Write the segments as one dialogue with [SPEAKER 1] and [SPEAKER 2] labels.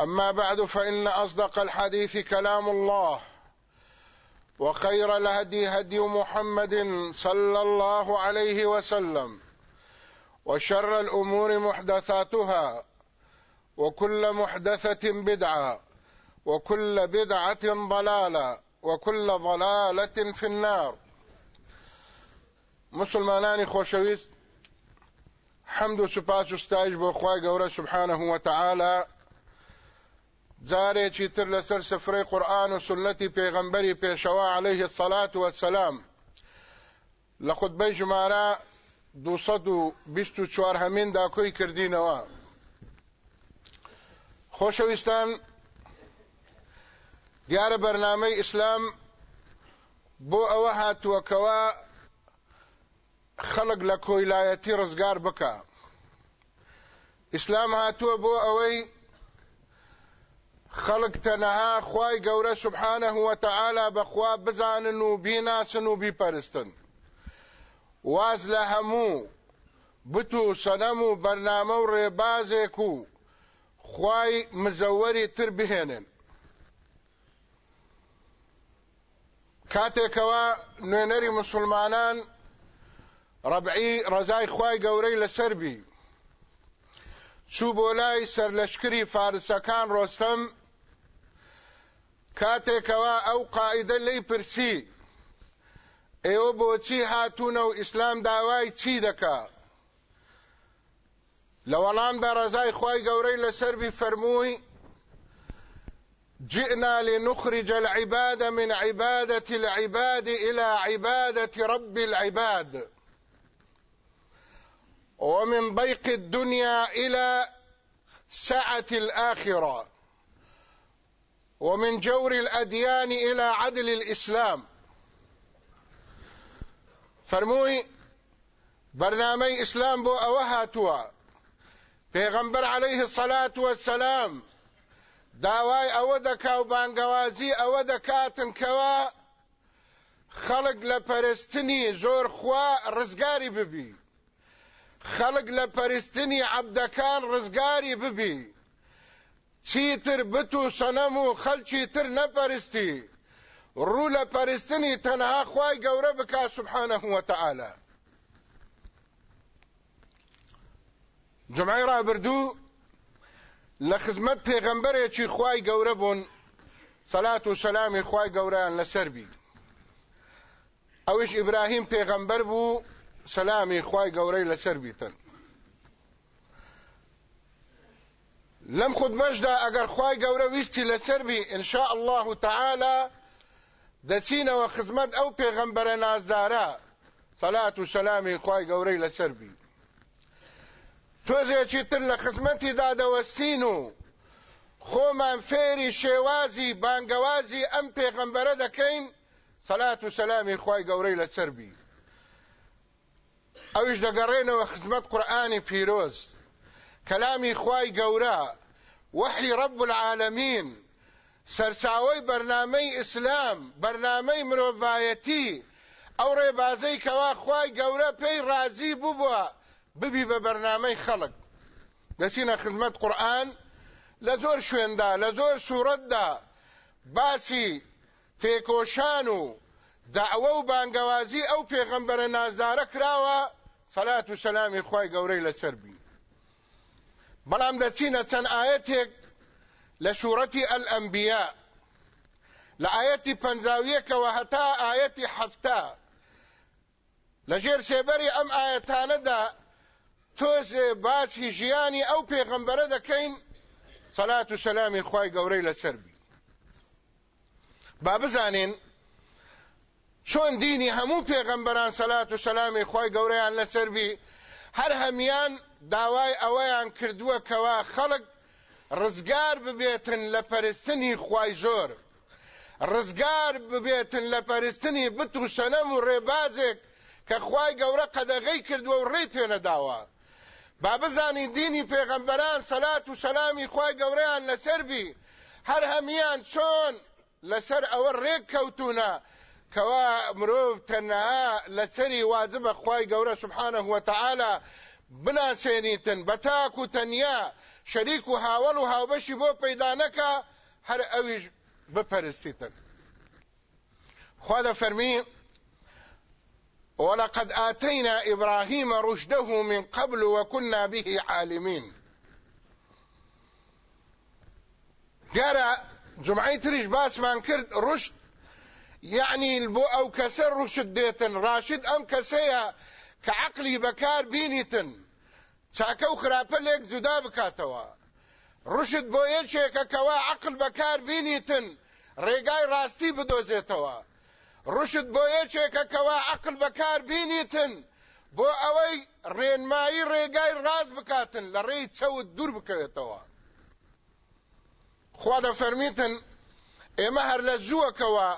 [SPEAKER 1] أما بعد فإن أصدق الحديث كلام الله وخير الهدي هدي محمد صلى الله عليه وسلم وشر الأمور محدثاتها وكل محدثة بدعة وكل بدعة ضلالة وكل ضلالة في النار. مسلمانانی خۆشەویست حەمد و سوپاس و گەورە سبحانه وتعالى جارێکی تر لەسەر سفرەی قورآن و سنەتی پێغەمبەری پێشەوە عليه الصلاة والسلام لە خودبەی ژمارە 224 هەمیندا کۆی کردینەوە. خۆشەویستان دیارە بەرنامەی ئیسلام بۆ ئەوە هاتووەکەوە خەڵک لە کۆیلایەتی ڕزگار بکە. ئیسلام هاتووە بۆ ئەوەی خەڵک تەنەها خوای گەورە سبحانه وتعالى بەخوا بزانن و بیناسن و بیپەرستن. واز لە هەموو بت و سەنەم و بەرنامە و ڕێبازێک و خوای مزەوەری تر بهێنن. کاتێکەوە نوێنەری مسلمانان ڕبعی ڕزای خوای گەورەی لەسەربی چوو بۆ لای سەرلەشکری فارسەکان ڕۆستەم کاتێکەوە ئەو قائیدە لی پرسی. ئێوە بۆچی هاتوونە و ئیسلام داوای چی دەکا؟ لە وەڵامدا ڕزای خوای گەورەی لەسەربی فەرمووی جئنا لنخرج العباد من عبادة العباد إلى عبادة رب العباد. ومن ضيق الدنيا إلى سعة الآخرة. ومن جور الأديان إلى عدل الإسلام. فرموي برنامج إسلام بو أوهاتوا پیغمبر عليه الصلاة والسلام داوای ئەوە دەکا و بانگەوازی لە پەرستنی زۆر خوا ڕزگاری ببی. خەڵک لە پەرستنی عەبدەکان ڕزگاری ببی. چیتر بتو سنمو خل چیتر نپرستی. رول پرستنی تنها خوای گوره بکا سبحانه و تعالی. جمعی را بردو لخزمت پیغمبر چی خوای گوره بون صلاة و سلام خوای گوره لسر بی. اوش ابراهیم پیغمبر بو سلامی خوای گوره لسر بیتن. لەم خودبەشدا ئەگەر خوای گەورە ویستی لەسەر بی ئینشاء الله تعالى دەچینەوە خزمەت ئەو پێغەمبەرە نازدارە. سەلات و سەلامی خی گەورەی لەسەر بی تۆزێکی تر لە خزمەتی دادەوەستین و خۆمان فێری شێوازی بانگەوازی ئەم پێغەمبەرە دەکەین سەلات و سەلامی خی گەورەی لەسەر بی ئەوش دەگەڕێنەوە خزمەت قورآانی پیرۆز کەلامی خی گەورە. وحی رب العالمین. سەرچاوی بەرنامەی ئیسلام بەرنامەی مرۆڤایەتی. ئەو ڕێبازەی کەوا خی گەورە پێی رازی بووبووە ببی بە بەرنامەی خەڵک. دەچینە خزمەت قورآن؟ لە زۆر شوێندا لە زۆر سوورەتدا. باسی تێکۆشان و داوە و بانگەوازی ئەو پێغەمبەرە نازدارە کراوە. سەلات و سەلامی خی گەورەی لەسەر بی بەڵام دەچینە چەند ئاەتێک لە سوورەتی ئەلئەمبیا لە ئاەتی پەنجاویەکەوە هەتا ئاەتی حەفتا لە ژێر سێبەری ئەم ئاەتانەدا تۆزێ باسی ژیانی ئەو پێغەمبەرە دەکەین سەلات و سەلامی خی گەورەی لەسەر بی با بزانین چۆن دینی هەموو پێغەمبەران سەلات و سەلامی خی گەورەیان لەسەر بی هەر هەمیان داوای ئەوەیان کردووە کەوا خەڵک ڕزگار ببێتن لە پەرستنی خوای زۆر. ڕزگار ببێتن لە پەرستنی بت و سەنەم و ڕێبازێک کە خوای گەورە قەدەغەی کردووە و ڕێی پێنەداوە با بزانی دینی پێغەمبەران سەلات و سەلامی خوای گەورەیان لەسەر بی هەر هەمیان چۆن لەسەر ئەوە ڕێک کەوتونە کەوا مرۆڤ تەنەها لەسەری واجبە خوای گەورە سبحانه وتعالى. بناسێنیتن بە تاک و تەنیا شەریک و هاوڵ و هاوبەشی بۆ پەیدا نەکە هەر ئەویش بپەرستیتن ولقد آتينا إبراهيم رشده من قبل وكنا به عالمين قال جمعي تريش باس من كرد رشد يعني البو او كسر رشد ديتن راشد ام كسيا كعقلي بكار بينيتن چاکە و خراپە لێک جودا بکاتەوە. ڕشت بۆ یەکێکە کەوا عقل بەکار بینیتن. ڕێگای ڕاستی بدۆزێتەوە. ڕشت بۆ یەکێکە کەوا عقل بەکار بینیتن. بۆ ئەوەی ڕێنمایی ڕێگای ڕاست بکاتن. لە ڕێی چەوت دوور بکەوێتەوە. خوا دەفەرمیتن ئێمە هەر لە زووەکەوە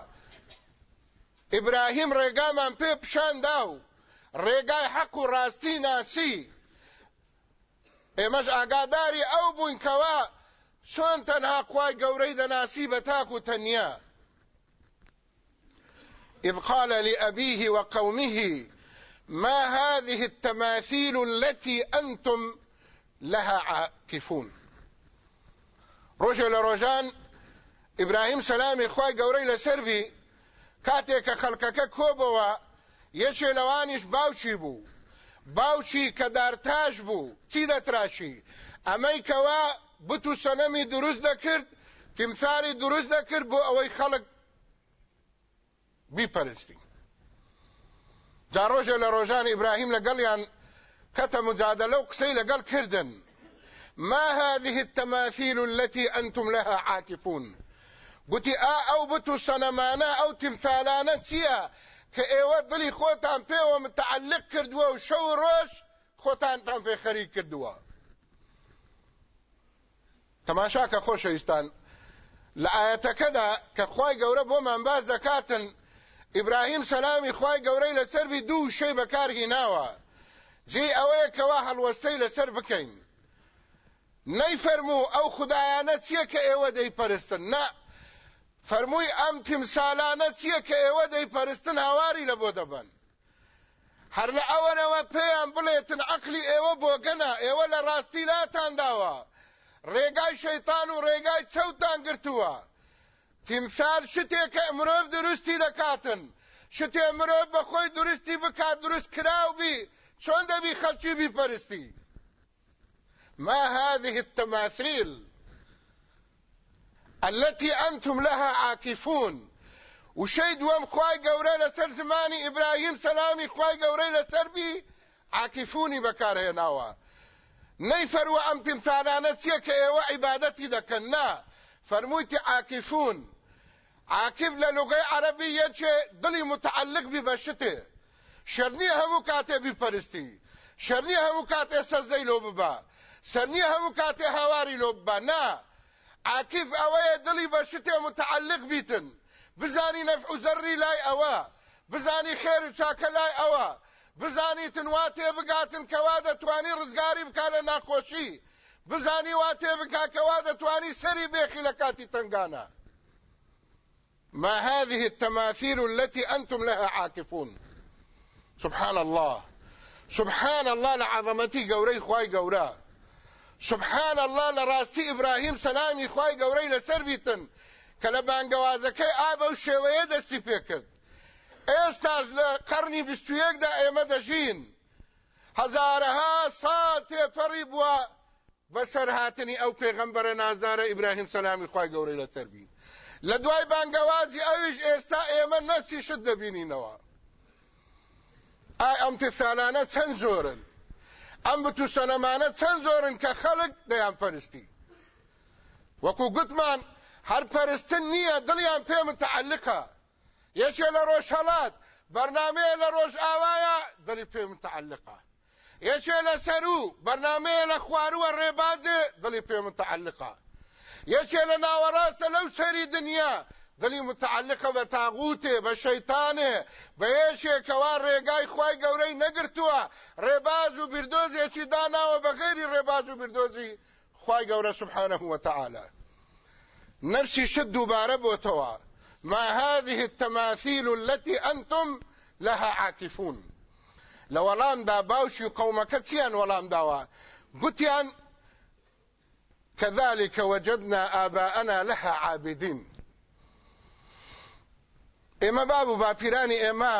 [SPEAKER 1] ئیبراهیم ڕێگامان پێ پیشاندا و ڕێگای حەق و ڕاستی ناسی ئێمەش ئاگاداری ئەو کەوا چۆن تەنها خوای گەورەی دەناسی بە تاک و تەنیا إذ قال لأبيه وقومه ما هذه التماثيل التي أنتم لها عاكفون؟ لە ڕۆژان ئیبراهیم سەلامی خی گەورەی لەسەربی کاتێک کە خەڵکەکە کۆبەوە یەکێ لەوانیش باوچی بوو. باوچی کە دارتاش بوو. چی دەتراشی؟ ئەمەی کەوا بت و سەنەمی دروست دەکرد تیمسالی دروست دەکرد بۆ ئەوەی خەڵک بیپەرستی جا ڕۆژێ لە ڕۆژان ئیبراهیم لەگەڵیان کەتە مجادلە و قسەی لەگەڵ کردن. ما هذه التماثيل التي أنتم لها عاكفون؟ قلت آ أو بتو سنمانا أو تمثالانا تيا کە ئێوە دڵی خۆتان پێوە متعلق کردووە و شەو ڕۆژ خۆتانتان پێ خەریک کردووە. تەماشا کە خۆشەویستان. لە ئاەتەکەدا کە خی گەورە بۆمان باز دەکاتن ئیبراهیم سەلامی خی گەورەی لەسەروی دوو شەی بەکارهی ناوە. جێ ئەوەیە کەوا هەڵوەستەی لەسەر بکەین. نەیفەرموو ئەو خدایانە چییە کە ئێوە دەیپەرستن؟ نە فەرمووی ئەم تیمسالانە چییە کە ئێوە دەیپەرستن هاواری لە بۆ دەبن؟ هەر لە ئەوەنەوە پێیان بڵێتن عقلی ئێوە بۆگەنە ئێوە لە ڕاستی لاتان داوە ڕێگای شەیتان و ڕێگای چەوتان گرتووە. تیمسال شتێکە مرۆڤ دروستی دەکاتن. شتێ مرۆڤ بەخۆی درستی بکات دروست کراوبی چۆن دەبی خەلکی بیپەرستی؟ ما هذه التماثيل؟ التي أنتم لها عاكفون. وشي دوام خواي قوري لسر زماني إبراهيم سلامي خواي قوري لسر بي عاكفوني بكاره ناوا. نيفروا أم تمثالانا سيك إيوا عبادتي دكنا. فرمويتي عاكفون. عاكف للغة عربية دلي متعلق ببشته شەرنیە هەموو کاتێ بیپەرستی شەرنیە هەموو کاتێ سەزدەی لۆ ببا سەرنیە هەموو کاتێ هاواری لۆ ببا عاکف ئەوەیە دڵی بە متعلق بیتن بزانی نەفع زەڕی لای ئەوە بزانی خێر و چاکە لای ئەوە بزانی تنوا تێ بگاتن کەوا دەتوانی ڕزگاری بکە لە ناخۆشی بزانی وا تێ بکا کەوا دەتوانی سەری بێخی لە کاتی تنگانە ما هذه التماثيل التي أنتم لها عاكفون؟ سبحان الله. سبحان الله لعظمتي قوري خواي قورا. سبحان الله لراستي إبراهيم سلامي خواي قوري لسر بيتن كلبان قوازكي آبا وشيوية دستي فيكت ئێستاش لە قەرنی بیستویەکدا ئێمە دەژین. هەزارەها ساڵ تێپەڕی بووە بەسەر هاتنی ئەو پێغەمبەرە نازدارە ئیبراهیم سەلامی خی گەورەی لەسەربی لە دوای بانگەوازی ئەویش ئێستا ئێمە نەچی شت دەبینینەوە. ئای ئەم تفالانە چەند زۆرن؟ ئەم بتو سەنەمانە چەند زۆرن کە خەڵک دەیان پەرستی وەکو گوتمان هەر پەرستن نییە دڵیان پێ متعلقە. یەکێ لە ڕۆژهەڵات بەرنمەیە لە ڕۆژ ئاوایە دڵی پێ متعلقە. یەکێ لە سەرو بەرنمەیە لە خوارووە ڕێبازێ دڵی پێ متعلقە. یەکێ لە ناوەڕاستە لەو سەری دنیا دڵی متعلقە بە تاغوتێ بە شەیتانێ بە یەکێکەوە ڕێگای خی گەورەی نەگرتووە ڕێباز و بردۆزێکی داناوە بە غێری ڕێباز و بردۆزی خی گەورە سبحانە وتەعاالە نفسی شت دووبارە بۆتەوە ما هذه التماثيل التي أنتم لها عاكفون لولام دا باوشي قومك تيان ولام داوا قتيان كذلك وجدنا آباءنا لها عابدين ئێمە باب و باپیرانی ئێمە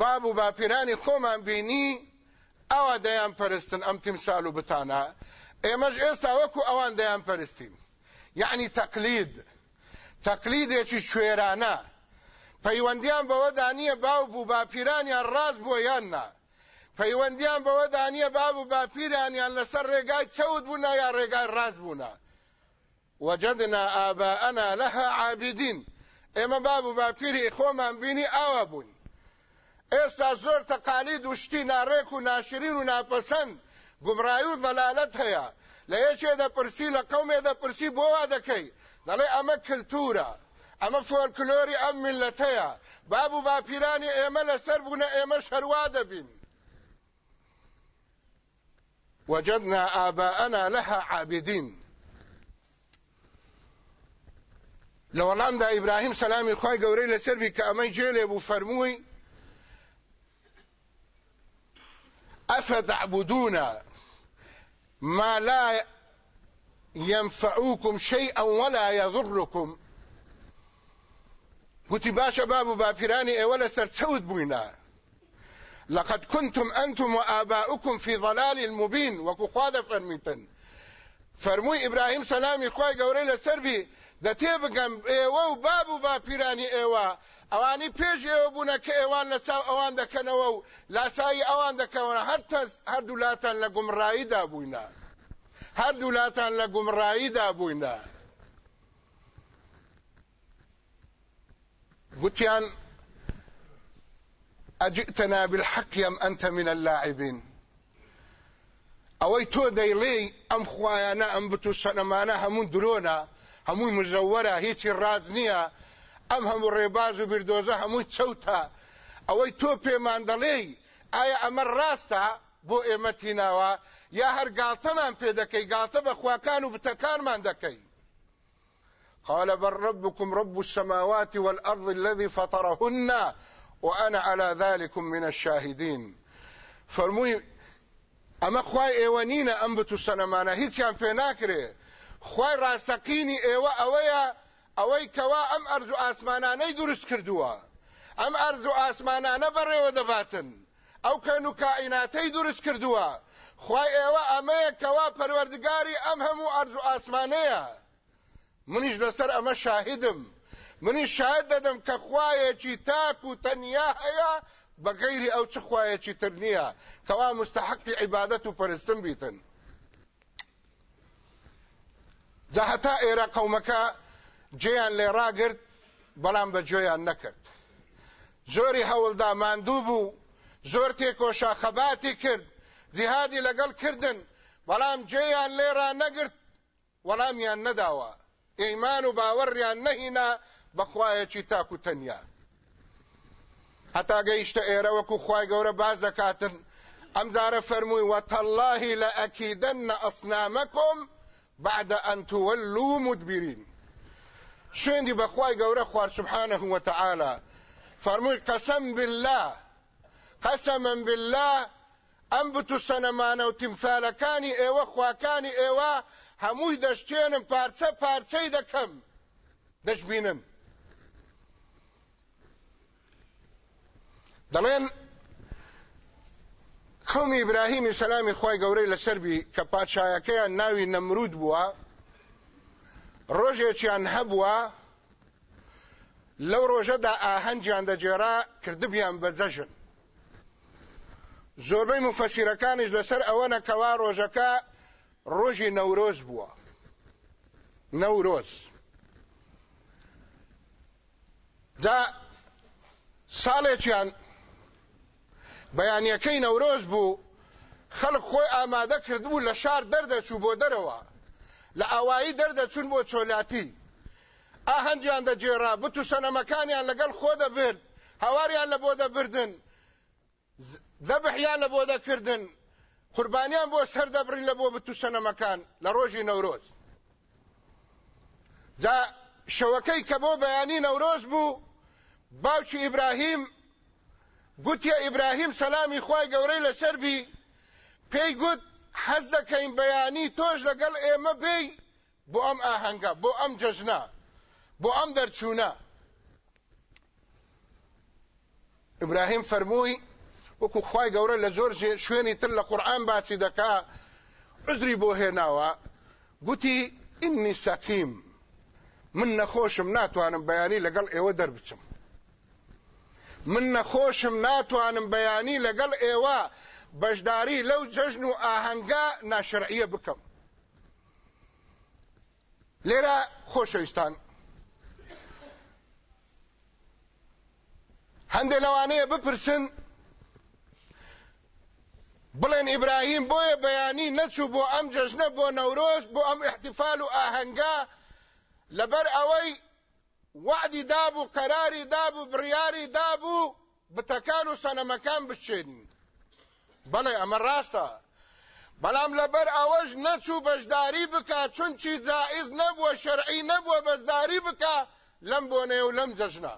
[SPEAKER 1] باب و باپیرانی خۆمان بینی ئەوە دەیان پەرستن ئەم تیمسال و بتانە. ئێمەش ئێستا وەکو ئەوان دەیان پەرستین. یعنی تەقلید. تەقلیدێکی شوێرانە. پەیوەندیان بەوە دانیە باو بوو باپیرانیان ڕاست بۆ یاننا پەیوەندیان بەوە دانیە باب و باپیرانیان لەسەر ڕێگای چەوت بوونا یا ڕێگای ڕاست بوونا. وجدنا آباءنا لها عابدين. ئێمە باب و باپیری خۆمان بینی ئاوا بوون. ئێستا زۆر تەقالید و شتی ناڕێک و ناشرین و ناپەسەند گومڕایی و ضەلالەت هەیە. لە یەکێ دەپرسی لە قەومێ دەپرسی بۆ وا دەکەی. دەڵێ ئەمە کللتورە ئەمە فۆلکلۆری ئەم میلەتەیە. باپیرانی ئێمە لەسەر بوونە ئێمە شەروا دەبین. وجدنا آباءنا لها عابدين. لو دا إبراهيم سلامي خواهي قوري لسربي كأمي جيلي أبو فرموي أفتعبدون ما لا ينفعوكم شيئا ولا يضركم. قلت باشا باب بافراني اولا سرسود بوينا. لقد كنتم أنتم وآباؤكم في ضلال مبين وكقاد فرميتن. فرموي إبراهيم سلامي خوي قوري لسربي دا تێبگەم ئێوە و باب و باپیرانی ئێوە ئەوانی پێش ئێوە بوونە کە ئێوان لە چاو ئەوان دەکەنەوە و لاسایی ئەوان دەکەونە هەردوولاتان لە گومڕاییدا بووینە هەردوو لاتان لە گومڕاییدا بووینە گوتیان ئەجئتنا بالحق ام انت من اللاعبين ئەوەی تۆ دەیڵێ ئەم خوایانە ئەم بتو سەنەمانە هەموو درۆنە هەمووی مزەوەرە هیچی ڕاز نییە. ئەم هەموو ڕێباز و بردۆزە هەمووی چەوتە. ئەوەی تۆ پێمان دەڵێ ئایا ئەمە ڕاستە بۆ ئێمە تیناوە؟ یا هەر گاڵتەمان پێ دەکەی گاڵتە بە خواکان و بتەکانمان دەکەی؟ قال بل ربكم رب السماوات والأرض الذي فطرهن وأنا على ذلك من الشاهدين. فرموي ئەمە خوای ئێوەنینە ئەم بت و سەنەمانە هیچیان پێ ناکرێ. خوای ڕاستەقینی ئێوە ئەوەیە ئەوەی کەوا ئەم ئەرز و ئاسمانانەی دروست کردووە. ئەم ئەرز و ئاسمانانە بەڕێوە دەباتن. ئەو کەون و کائیناتەی دروست کردووە. خی ئێوە ئەمەیە کەوا پەروەردگاری ئەم هەموو ئەرز و ئاسمانەیە. منیش لەسەر ئەمە شاهدم منی شاهد دەدەم کە خوایەکی تاک و تەنیا هەیە بە غەیری ئەو چ خوایەکی تر نییە. کەوا مستحقی عیبادەت و پەرستن بیتن. جاهتا ئێرە قەومەکە جێیان لێ ڕاگرت بەڵام بە جۆیان نەکرد. زۆری هەوڵدا ماندوو بوو زۆر تێکۆشا خەباتی کرد جیهادی لەگەڵ کردن بەڵام جێیان لێرا نەگرت وەڵامیان نەداوە. ئەیمان و باوەڕیان نەهینا بەخوایەکی تاکو تەنیا. هەتا گەیشتە ئێرە وەکو خوای گەورە باز دەکاتن. ئەم جارە فەرمووی وتالله لأكيدن أصنامكم بعد أن تولوا مدبرين. شوێندی بەخوای گەورە خوار سبحانه وتعالى. فەرمووی قەسەم بالله. قەسەمەن بالله. ئەم بتو سەنەمانە و تیمثالەکانی ئێوە خواکانی ئێوە هەمووی دەشتێنم پارچە پارچەی دەکەم دەشبینم خەڵمی ئیبراهیمی سەلامی خی گەورەی لەسەربی کە پادشایەکەیان ناوی نەمرود بووە ڕۆژێکیان هەبووە لەو ڕۆژەدا ئاهەنجیان دەجێرا کردبیان بە جەژن زۆربەی مفەسیرەکانیش لەسەر ئەوە نەکەوا ڕۆژەکە ڕۆژی نەورۆز بووە. نەورۆز. جا ساڵێکیان بەیانیەکەی نەورۆز بوو خەڵک خۆی ئامادە کردبوو لە شار دەردەچوو بۆ دەرەوە. لە ئاوایی دەردەچون بۆ چۆلاتی ئاهەنجیان دەجێڕا بتو سەنەمەکانیان لەگەڵ خۆ دەبرد هەواریان لە بۆ دەبردن ذەبحیان لە بۆ دەکردن قوربانیان بۆ سەر دەبڕین لە بۆ بتو سەنەمەکان لە ڕۆژی نەورۆز. جا شەوەکەی کە بۆ بەیانی نەورۆز بوو باوکی ئیبراهیم گوتیە ئیبراهیم سەلامی خوای گەورەی لەسەربی پێی گوت حەز دەکەین بەیانی تۆش لەگەڵ ئێمە بێی بۆ ئەم ئاهەنگە بۆ ئەم جەژنە بۆ ئەم دەرچوونە. ئیبراهیم فەرمووی وەکو خی گەورە لە زۆر شوێنی تر لە قورآن باسی دەکا عزری بۆ هێناوە. گوتی ئینی سەقیم من نەخۆشم ناتوانم بەیانی لەگەڵ ئێوە دەربچم. من نەخۆشم ناتوانم بەیانی لەگەڵ ئێوە بەشداری لەو جەژن و ئاهەنگا ناشرعیە بکەم. لێرە خۆشەویستان. هەندێک لەوانەیە بپرسن بڵێن ئیبراهیم بۆیە بەیانی نەچوو بۆ ئەم جەژنە بۆ نەورۆز بۆ ئەم احتیفال و ئاهەنگا لەبەر ئەوەی وعدی دابوو قەراری دابوو بڕیاری دابوو بتەکان و سەنەمەکان بچێنین بەڵێ ئەمە ڕاستە. بەڵام لەبەر ئەوەش نەچوو بەشداری بکە چونچی جائز نەبووە شەرعی نەبووە بەشداری بکە لەم بۆنێ و لەم جەژنە.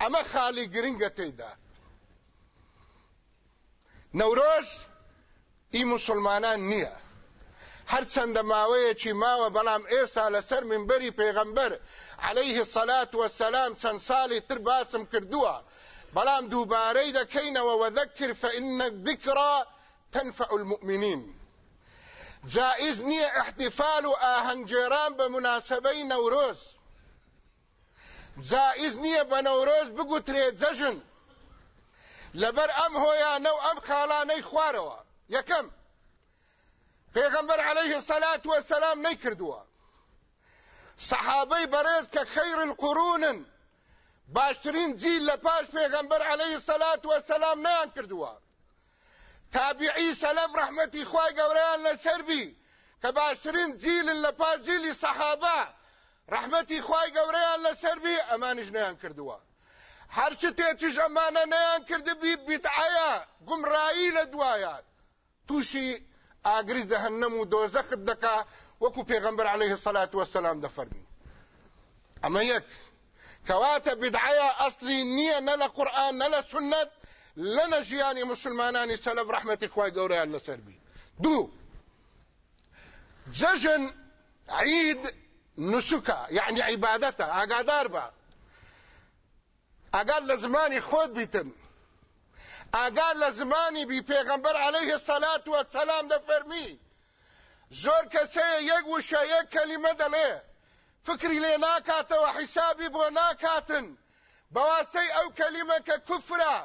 [SPEAKER 1] ئەمە خاڵی گرنگە تێیدا. نەورۆژ ئی مسلمانان نییە. هەرچەندە ماوەیەکی ماوە بەڵام ئێستا لەسەر منبەری پێغەمبەر عليه الصلاة والسلام چەند ساڵی تر باسم کردووە بەڵام دووبارەی دەکەینەوە وەذەکر فإن الذكرى تنفع المؤمنين. جائز نییە احتفال و ئاهەنگێران بە مناسبەی نەورۆز جائز نییە بە نەورۆز بگوترێ جەژن لەبەر ئەم هۆیانە و ئەم خاڵانەی خوارەوە یەکەم پێغەمبەر عليه الصلاة والسلام نەیکردووە سەحابەی بەڕێز کە خەیر القرونن باشترین جیل لە پاش پێغەمبەر عليه الصلاة والسلام نیان کردووە. تابعی سەلەف ڕەحمەتی خوای گەورەیان لەسەربی کە باشترین جیلن لە پاش جیلی سەحابە ڕەحمەتی خوای گەورەیان لەسەربی ئەمانش نیان کردووە. هەرچ تێچش ئەمانە نەیان کردبی بیتعەیە گومڕایی لە دوایە. تووشی ئاگری جەهەنەم و دۆزەخت دەکا وەکو پێغەمبەر عليه الصلاة والسلام ئەمە یەک کەواتە بدعەیە ئەسلی نییە نە لە قورئان نە لە سنت لەنە ژیانی مسلمانانی سەلەف ڕەحمەتی خوای گەورەیان لەسەر بی. دوو جەژن عید نسوکە یعنی عیبادەتە ئاگادار بە ئەگەر لە زمانی خۆت بیتن ئاگار لە زمانی بی پێغەمبەر الصلاة والسلام دەفەرمی زۆر کەسەیە یەک وشە یەک کەلیمە دەڵێ فکری لێ ناکاتەوە حیسابی بۆ ناکاتن بەواسەی ئەو کەلیمە کە کوفرە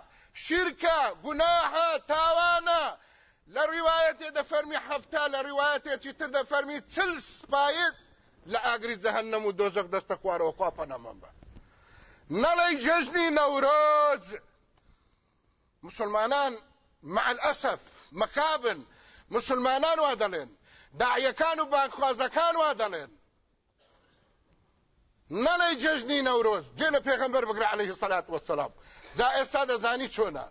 [SPEAKER 1] شیرکە گوناحە تاوانە لە ڕیواەتێ دەفەرمی حەفتا لە ڕیواەتێکی تر دەفەرمی چل سپایت لە ئاگری جەهەنەم و دۆزەق دەستە خوارەوە خوا پەنەمەم بە نەڵی جەژنی نەورۆز مسلمانان مع الأسف مكابن مسلمانان وا دەڵێن داعیەکان و بانخوازەکان وا دەڵێن نەڵێ جەژنی نەورۆز جێ لە پێغەمبەر بگرە عليه الصلاة والسلام. جا ئێستا دەزانی چۆنە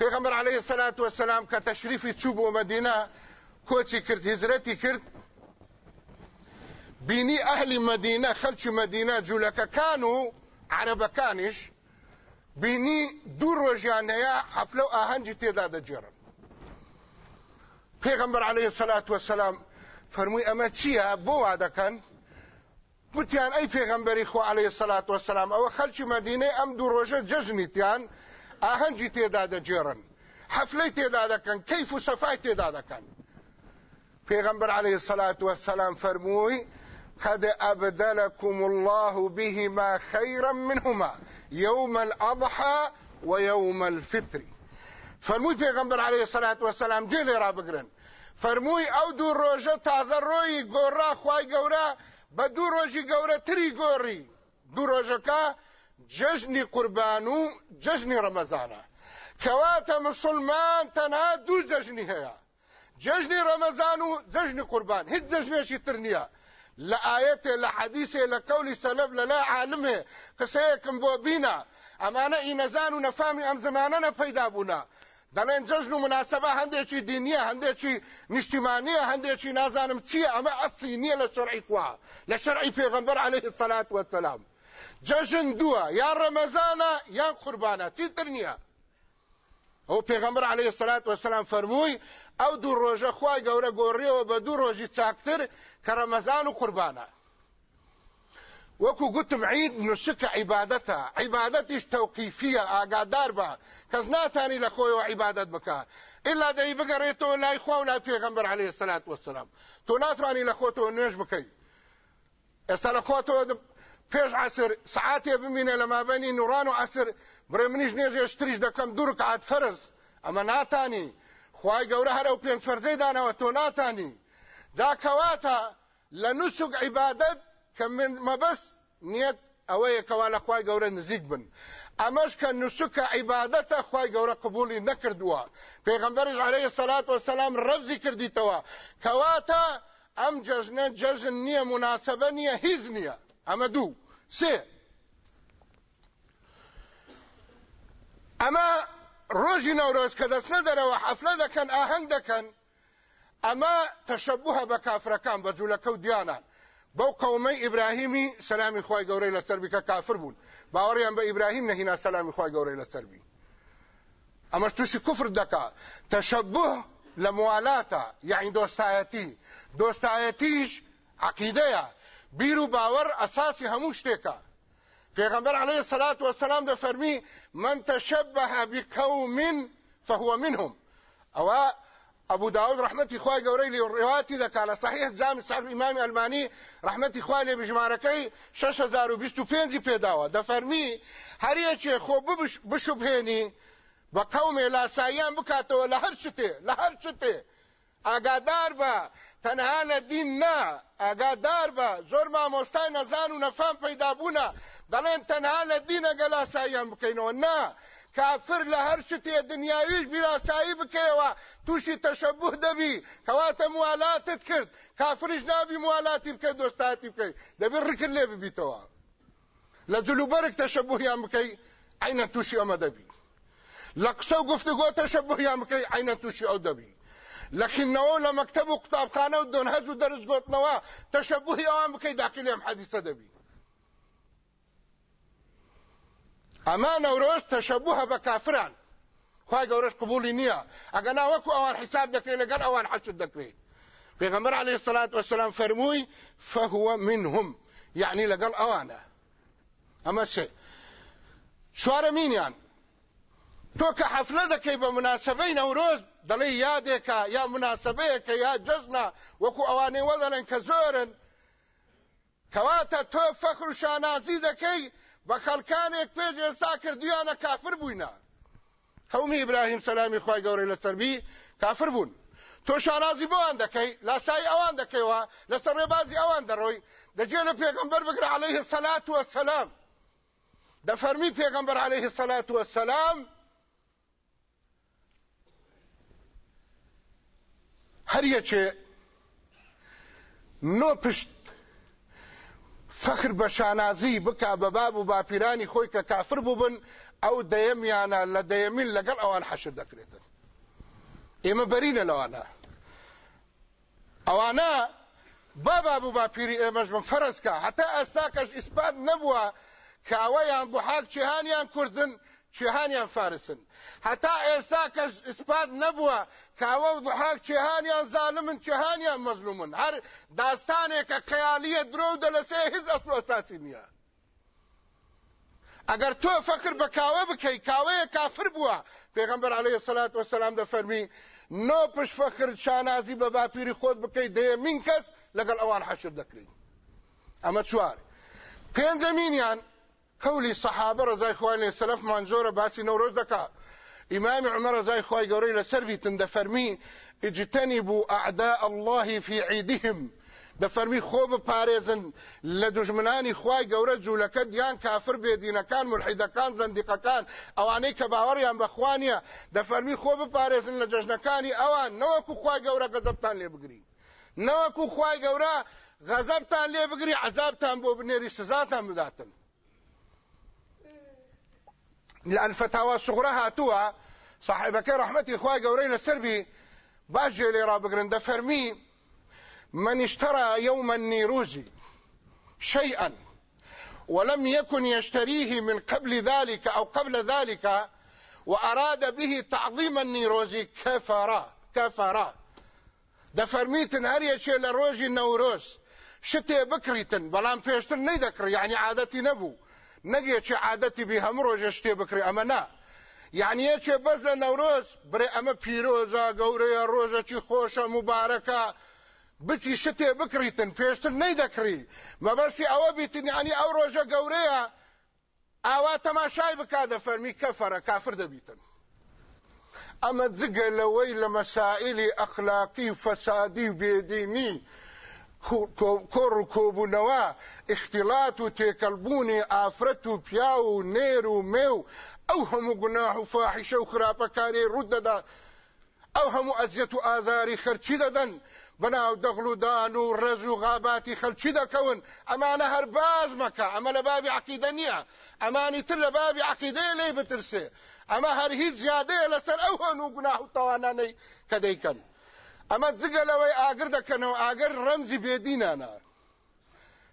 [SPEAKER 1] پێغەمبەر عليه الصلاة والسلام کە تەشریفی چوو بۆ مەدینە کۆچی کرد هیزرەتی کرد. بینی ئەهلی مەدینە خەلکی مەدینە جوولەکەکان و عربەکانیش بینی دوو ڕۆژیان هەیە حەفلە و ئاهەنجی تێدا دەجێڕن پێغمبەر عليه الصلاة والسلام فەرمووی ئەمە چییە؟ بۆ وا دەکەن. گوتیان ئەی پێغمبەری خۆ عليه الصلاة والسلام ئەوە خەلکی مەدینەی ئەم دوو ڕۆژە جەژنیتیان ئاهەنجی تێدا دەجێڕن. حەفلەی تێدا دەکەن کەیف و سەفای تێدا دەکەن. پێغمبەر عليه الصلاة والسلام فەرمووی قد أبدلكم الله بهما خيرا منهما يوم الأضحى ويوم الفطر. فرمووی پێغمبەر عليه الصلاة والسلام لێرا بگرن. فەرمووی ئەو دوو ڕۆژە تازە ڕۆی گۆڕا خوای گەورە بە دوو ڕۆژی گەورە تری گۆڕی. دوو ڕۆژەکە جەژنی قوربان و جەژنی ڕەمەزانە کەواتە مسلمان تەنها دوو جەژنی هەیە. جەژنی ڕەمەزان و جەژنی قوربان هیچ جەژنێکی تر نییە لە ئاەتێ لە حەدیثێ لە قەولی سەلەف لە لای عالمێ قسەیەکم بۆ بینە ئەمانە ئینەزان و نەفامی ئەم زمانە نەپەیدا بوونا دەڵێن جەژن و مناسبە هەندێکی دینیە هەندێکی نیشتیمانیە هەندێکی نازانم ئەسلی نییە لە شەرعی خوا لە شەرعی پێغەمبەر عليه الصلاة والسلام. جەژن دووە یان ڕەمەزانە یان قوربانە چیتر نییە ئەو پێغەمبەر عليه الصلاة والسلام فەرمووی ئەو دوو ڕۆژە خوای گەورە گۆڕیەوە بە دوو ڕۆژی چاکتر کە ڕەمەزان و قوربانە. وەکو گوتم عید نوسکە عیبادەتە عیبادەتیش تەوقیفیە ئاگادار بە کەس ناتانی لە خۆیەوە عیبادەت بکە. ئللا دەی بگەڕێتەوە لای خوا و لای پێغەمبەر عەلەیهی سەلات وەسەلام تۆ ناتوانی لە خۆتەوە نوێژ بکەیت ئێستا لە خۆتەوە پێش عسر سعاتێ بمینە لە مابەنی نوڕان و عسر بڕێ منیش نێژێش تریش دەکەم دوور کات فەرز ئەمە ناتانی خوای گەورە هەرە و پێنج فەرزەی دانەوە تۆ ناتانی جا کەواتە لە نوسک عیبادەت کە من مەبەست نیەت ئەوەیە کەوا لە خوای گەورە نزیک بن. ئەمەش کە نوسکە عیبادەتە خوای گەورە قبولی نەکردووە پێغەمبەرش عەلەیهی سەلات وەسەلام ڕەبزی کردیتەوە کەواتە ئەم جەژنە جەژن نییە مناسبە نییە هیچ نییە دوو سێ ئەمە ڕۆژی نەورۆز کە دەستنە دەرەوە حەفلە دەکەن ئاهەنگ دەکەن ئەمە تەشەبوهە بە کافرەکان بە جوولەکە و دیانان بەو قەومەی ئیبراهیمی سەلامی خوای گەورەی لەسەر بیکە کافر بوون باوەڕیان بە ئیبراهیم نەهینا سەلامی خوای گەورەی لەسەر بی ئەمەش تووشی کوفر دەکا تەشەبوه لە موالاتە یعنی دۆستایەتی دۆستایەتیش عقیدەیە بیر و باور اساسی همو شتێکە پیغمبر علیه الصلاة والسلام ده فرمی من تشبه بقوم فهو منهم. او ابو داود رحمتي خوای گورې له روایت ده کاله صحیح جامع صاحب امام الماني رحمتي خوای له بجمارکی 6025 پیداوه ده فرمی هر یچ خو بشوبهنی بقوم لا سایان بکاته ولا هر شته لا هر شته بە تەنها لە دین نا ئاگادار بە زۆر مامۆستای نەزان و نەفام پەیدا بوونە دەڵێن تەنها لە دینەگە لاساییان بکەینەوە نا کافر لە هەر شتێ دنیاویش بیراسایی بکەوە تووشی تەشەبوه دەبی کەواتە موالاتت کرد. کافریش نابی موالاتی بکەیت دۆستاتی بکەیت دەبێت ڕکرد لێ ببیتەوە لە جلوبەرێک تەشەبوهیان بکەی عینە تووشی ئەمە دەبی لە قسە و گفتگۆ تەشەبوهیان بکەی عینە تووشی ئەو دەبی لە خینەوە لە مەکتب و قوتابخانە و دۆنهەز و گۆتنەوە تەشەبوهی ئەوان بکەی داخلی ئەم حەدیسە دەبی ئەما نەورۆز تەشەبوهە بە کافران خی گەورەش قبولی نییە ئەگە ناوەکو ئەوان حساب دەکەی لەگەر ئەوان حەشت دەکرێت پێغەمبەر عليه الصلاة والسلام فەرمووی فهو منهم. يعني لەگەڵ ئەوانە ئەمە سێ چوارەمینیان تۆ کە حەفلە دەکەی بە مناسبەی نەورۆز دەڵێ یادێکە یا مناسبەیەکە یا جەزنە وەکو ئەوانەی وەدەڵێن کە زۆرن. کەواتە تۆ فەخر و شانازی دەکەی بە خەڵکانێک پێش ئێستا کردویانە کافر بووینە قومی ئیبراهیم سەلامی خوای گەورەی لەسەربی کافر بوون. تۆ شانازی بۆوان دەکەی لاسایی ئەوان دەکەیەوە لەسەر ڕێبازی ئەوان دەڕۆی. دەجێ لە پێغەمبەر بگرە عەلەیه سەلات وەسەلام دەفەرمی پێغەمبەر عەلەیه سەلات وەسەلام هەر یەکێ نۆ پشت فەخر بە شانازی بکا بە باب و باپیرانی خۆی کە کافر بووبن ئەو دەیەمیانە لە دەیەمین لەگەڵ ئەوان حەشر دەکرێتن ئێمە بەرینە لەوانە ئەوانە با باب و باپیری ئێمەش بن فەرزکە هەتا ئەستا کەش ئیسپات نەبووە کاوەیان بوحاک جیهانیان کوردن جیهانیان فارسن. هەتا ئێستا کەس ئیسپات نەبووە کاوە و دوحاک جیهانیان زالمن جیهانیان مەزلومن هەر داستانێکە خەیالیە درۆ دە لەسێ هیچ ئەسڵ ئەساسی نییە. ئەگەر تۆ فەکر بە کاوە بکەی کاوەیە کافر بووە. پێغەمبەر عەلەیهی سەلات وەسەلام دەفەرمی نۆ پشت فەخر شانازی بە باپیری خۆت بکەی دەیەمین کەس لەگەڵ ئەوان حەشر دەکرێت ئەمە چوار. پێنجەمینیان قولی صحابه رضای خوای له سلف منظور باسی نوروز دکا. امام عمر رضای خوای ګورې له سر بیتن د فرمی اجتنبوا اعداء الله في عيدهم د فرمی خوب پارێزن لە دژمنانی خوای گەورە جوولەکە دیان کافر بێدینەکان ملحیدەکان زەندیقەکان. ئەوانەی کە باوەڕیان بەخوانیە دە فەرمی خۆ بپارێزن لە جەژنەکانی ئەوان. نەوەکو خوای گەورە گەزەبتان لێ بگری. نەوەکو خوای گەورە غەزەبتان لێ بگری عذابتان بۆ بنێری سزاتان بداتن. لأن فتاوى صغرى هاتوها. صاحبك رحمتي إخوائي قورين السربي باجي لي رابقرن دفرمي من اشترى يوم النيروزي شيئا ولم يكن يشتريه من قبل ذلك أو قبل ذلك وأراد به تعظيم النيروزي كفر كفر دفرميتن هر يشي لروجي نوروز شتي بكريتن بلان فيشتن نيدكر يعني عادتي نبو. نەگێ چه عادەتی بی هەموو ڕۆژە شتێ بکرێ ئەمە نا. یعنی یەکێ بەس لە نەورۆز برێ ئەمە پیرۆزە گەورەیە ڕۆژەکی خۆشە مبارەکە بچی شتێ بکریتن پێشتر نەیدەکری. مەبەرسی ئەوە بیتن ینی ئەو ڕۆژە گەورەیە ئاوا تەماشای بکاتە فەرمی کەفەرە کافر دەبیتن. ئەمە جگە لەوەی لە مەسائلی ئەخلاقی فەسادی و بێدینی کۆڕ و کۆبوونەوە اختیلات و تێکەلبوونی ئافرەت و پیا و نێر و مێو. ئەو هەموو گوناح و فاحیشە و خراپەکاری ڕوود دەدا. ئەو هەموو ئەزیەت و ئازاری خەرچی دەدەن. بەناو دەغڵ و دان و ڕێز و غاباتی خەلچی دەکەون. ئەمانە هەر باز مەکە. ئەمە لە بابی عقیدە نییە. ئەمانی تر لە بابی عقیدەیە لێ بترسێ. ئەمە هەر هیچ زیادەیە لەسەر ئەو هەنوو گوناح و تاوانانەی کە دەیکەن. ئەمە جگە لەوەی ئاگر دەکەنەوە ئاگەر ڕەمزی بێدینانە.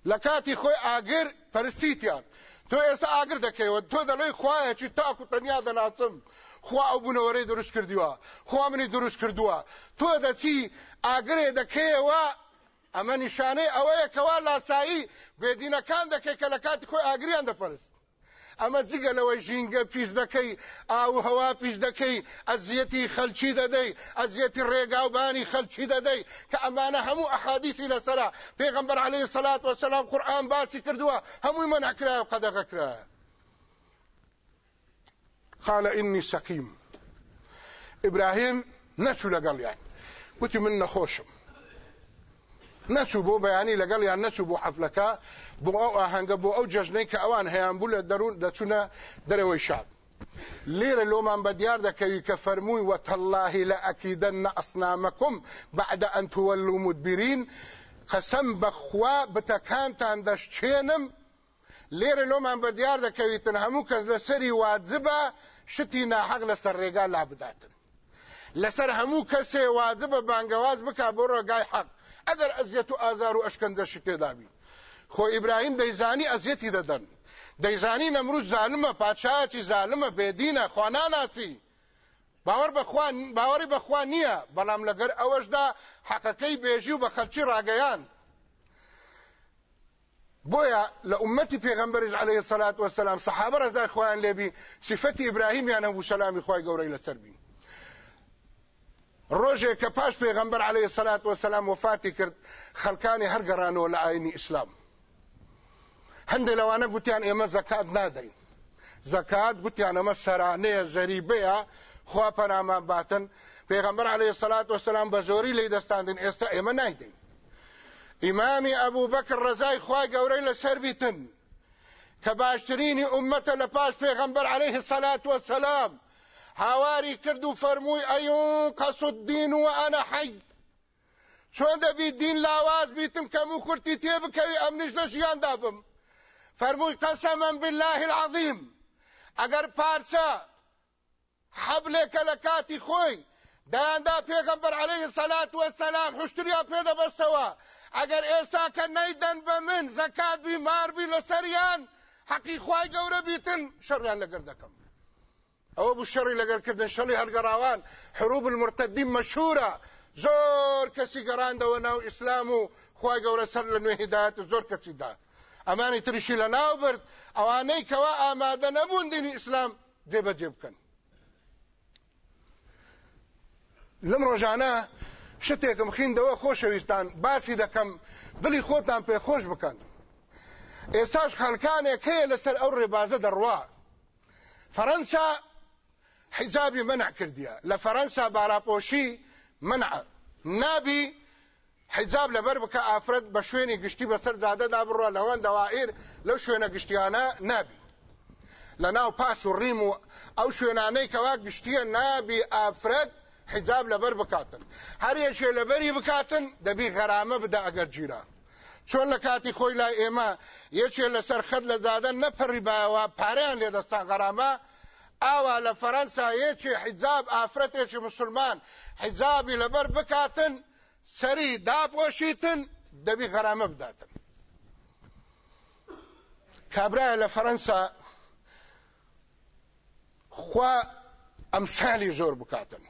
[SPEAKER 1] لە کاتی خۆی ئاگر پەرستیتیان تۆ ئێستا ئاگر دەکەیەوە تۆ دەڵێ خوایەکی تاکو تەنیا دەناسم. خوا ئەو بوونەوەرەی دروست کردیوە خوا منی دروست کردووە. تۆ دەچی ئاگرێ دەکەیەوە ئەمە نیشانەی ئەوەیە کەوا لاسایی بێدینەکان دەکەی کە لە کاتی خۆی ئاگریان دەپەرست. ئەمە جگە لەوەی ژینگە پیس دەکەی ئاو هەوا پیش دەکەی ئەزیەتی خەلچی دەدەی ئەزیەتی ڕێگاوبانی خەلچی دەدەی کە ئەمانە هەموو ئەحادیثی لەسرە پێغمبەر عليه الصلاة والسلام قورآن باسی کردووە هەمووی منعکرا و قەدەغەکرا قال إني سقيم. إبراهيم نچو لەگەڵ یان. وتی من نەخۆشم نەچوو بۆ بەیانی لەگەڵ یان نەچوو بۆ حەفلەکە بۆ ئەو ئاهەنگە بۆ ئەو جەژنەی کە ئەوان هەیان بوو لە دەروون دەچوونە دەرەوەی شاب. لێرە لۆمان بە دیار دەکەوی کە فەرمووی وەتەڵاهی لە ئەکیدەنە ئەسنامەکم بعد ئەن تولوا مدبرین قەسەم بەخوا بتەکانتان دەشچێنم لێرە لۆمان بە دیار دەکەویتن هەموو کەس لەسەری واجبە شتی لا بداتن لەسەر هەموو کەسێ واجبە بانگەواز بکا بۆ ڕێگای حەق ئەگەر ئەزیەت و ئازار و ئەشکەندەشی پێدابی خۆ ئیبراهیم دەیزانی ئەزیەتی دەدەن دەیزانی نەمروز زالمە پادشایەکی زالمە بێدینە خواناناسی باوەڕ بەخوان باوەڕی بەخوا نییە بەڵام لەگەر ئەوەشدا حەقەکەی بێژی و بە خەلکی ڕاگەیان بۆیە لە ئومەتی پێغەمبەرش عليه الصلاة والسلام صحابە ڕزای خۆیان لێبی صفەتی ئیبراهیمیان هەبوو سەلامی خوای گەورەی لەسەر بی ڕۆژێک کە پاش پێغەمبەر عليه الصلاة والسلام وفاتی کرد خەڵکانی هەرگەڕانەوە لە ئاینی ئیسلام هەندێک لەوانە گوتیان ئێمە زەکات نادەین زەکات گوتیان ئەمە سەرانەیە زەریبەیە خوا پەنامان باتن. پێغەمبەر عليه الصلاة والسلام بە زۆری لی دەستاندن ئێستا ئێمە نایدەین ئیمامی ئەبوو بەکر ڕزای خوای گەورەی لەسەر بیتن کە باشترینی ئومەتە لە پاش پێغەمبەر عليه الصلاة والسلام. هاواری کرد و فەرمووی ئەیون قەسو الدین و ئەنە حەی چۆن دەبی دین لاواز بیتم کەم و کورتی تێ بکەوی ئەمنیش لە ژیاندا بم فەرمووی قەسەمەن بالله العظیم ئەگەر پارچە حەبلێکە لە کاتی خۆی دایاندا پێغەمبەر عەلەیهی سەلات وەسەلام حشتریا پێدەبەستەوە ئەگەر ئێستا کە نەیدەن بە من زەکات بی ماربی لەسەریان حەقی خوای گەورە بیتن شەڕیان لەگەر دەکەم ئەوە بوو شەڕی لەگەرکردن شەڵی هەرگەڕاوان. حروب المرتدین مەشهورە. زۆر کەسی گەڕاندەوە ناو ئیسلام و خی گەورە سەر لە نوێ هدایەت زۆر کەچیدا ئەمانی تریشی لە ناو برد. ئەوانەی کەوا ئامادە نەبوون دینی ئیسلام جێبەجێ بکەن. لەم ڕۆژانە شتێکم خیندەوە خۆشەویستان. باسی دەکەم. دڵی خۆتان پێ خۆش بکەن. ئێستاش خەڵکانێک هەیە لەسەر ئەو ڕێبازە دەڕوا. فەرەنسا حیجابی منع کردیە. لە فەرەنسا باراپۆشی منع. نابی حجاب لەبەر بکە ئافرەت بە شوێنی گشتی بەسەر زادەدا بڕۆ لەوەن دەوائر لەو شوێنە گشتیانە نابی. لە ناو پاس و ڕیم و ئەو شوێنانەی کەوا گشتیە نابی ئافرەت حجاب لەبەر بکاتن. هەر یەکێ لەبەری بکاتن دەبی غەرامە بدە ئەگەر گیرە چۆن لە کاتی خۆی لای ئێمە یەکێ لەسەر خەت لە زادەن نەپەڕی باەوە پارەیان لێدەستا غەرامە ئاوا لە فەەنسا یەکی حیجاب ئافرەتێکی مسلمان حیجابی لەبەر بکاتن سەری داپۆشیتن دەبی غەرامە بداتن. کابرایە لە فەەنسا خوا ئەمسالی زۆر بکاتن.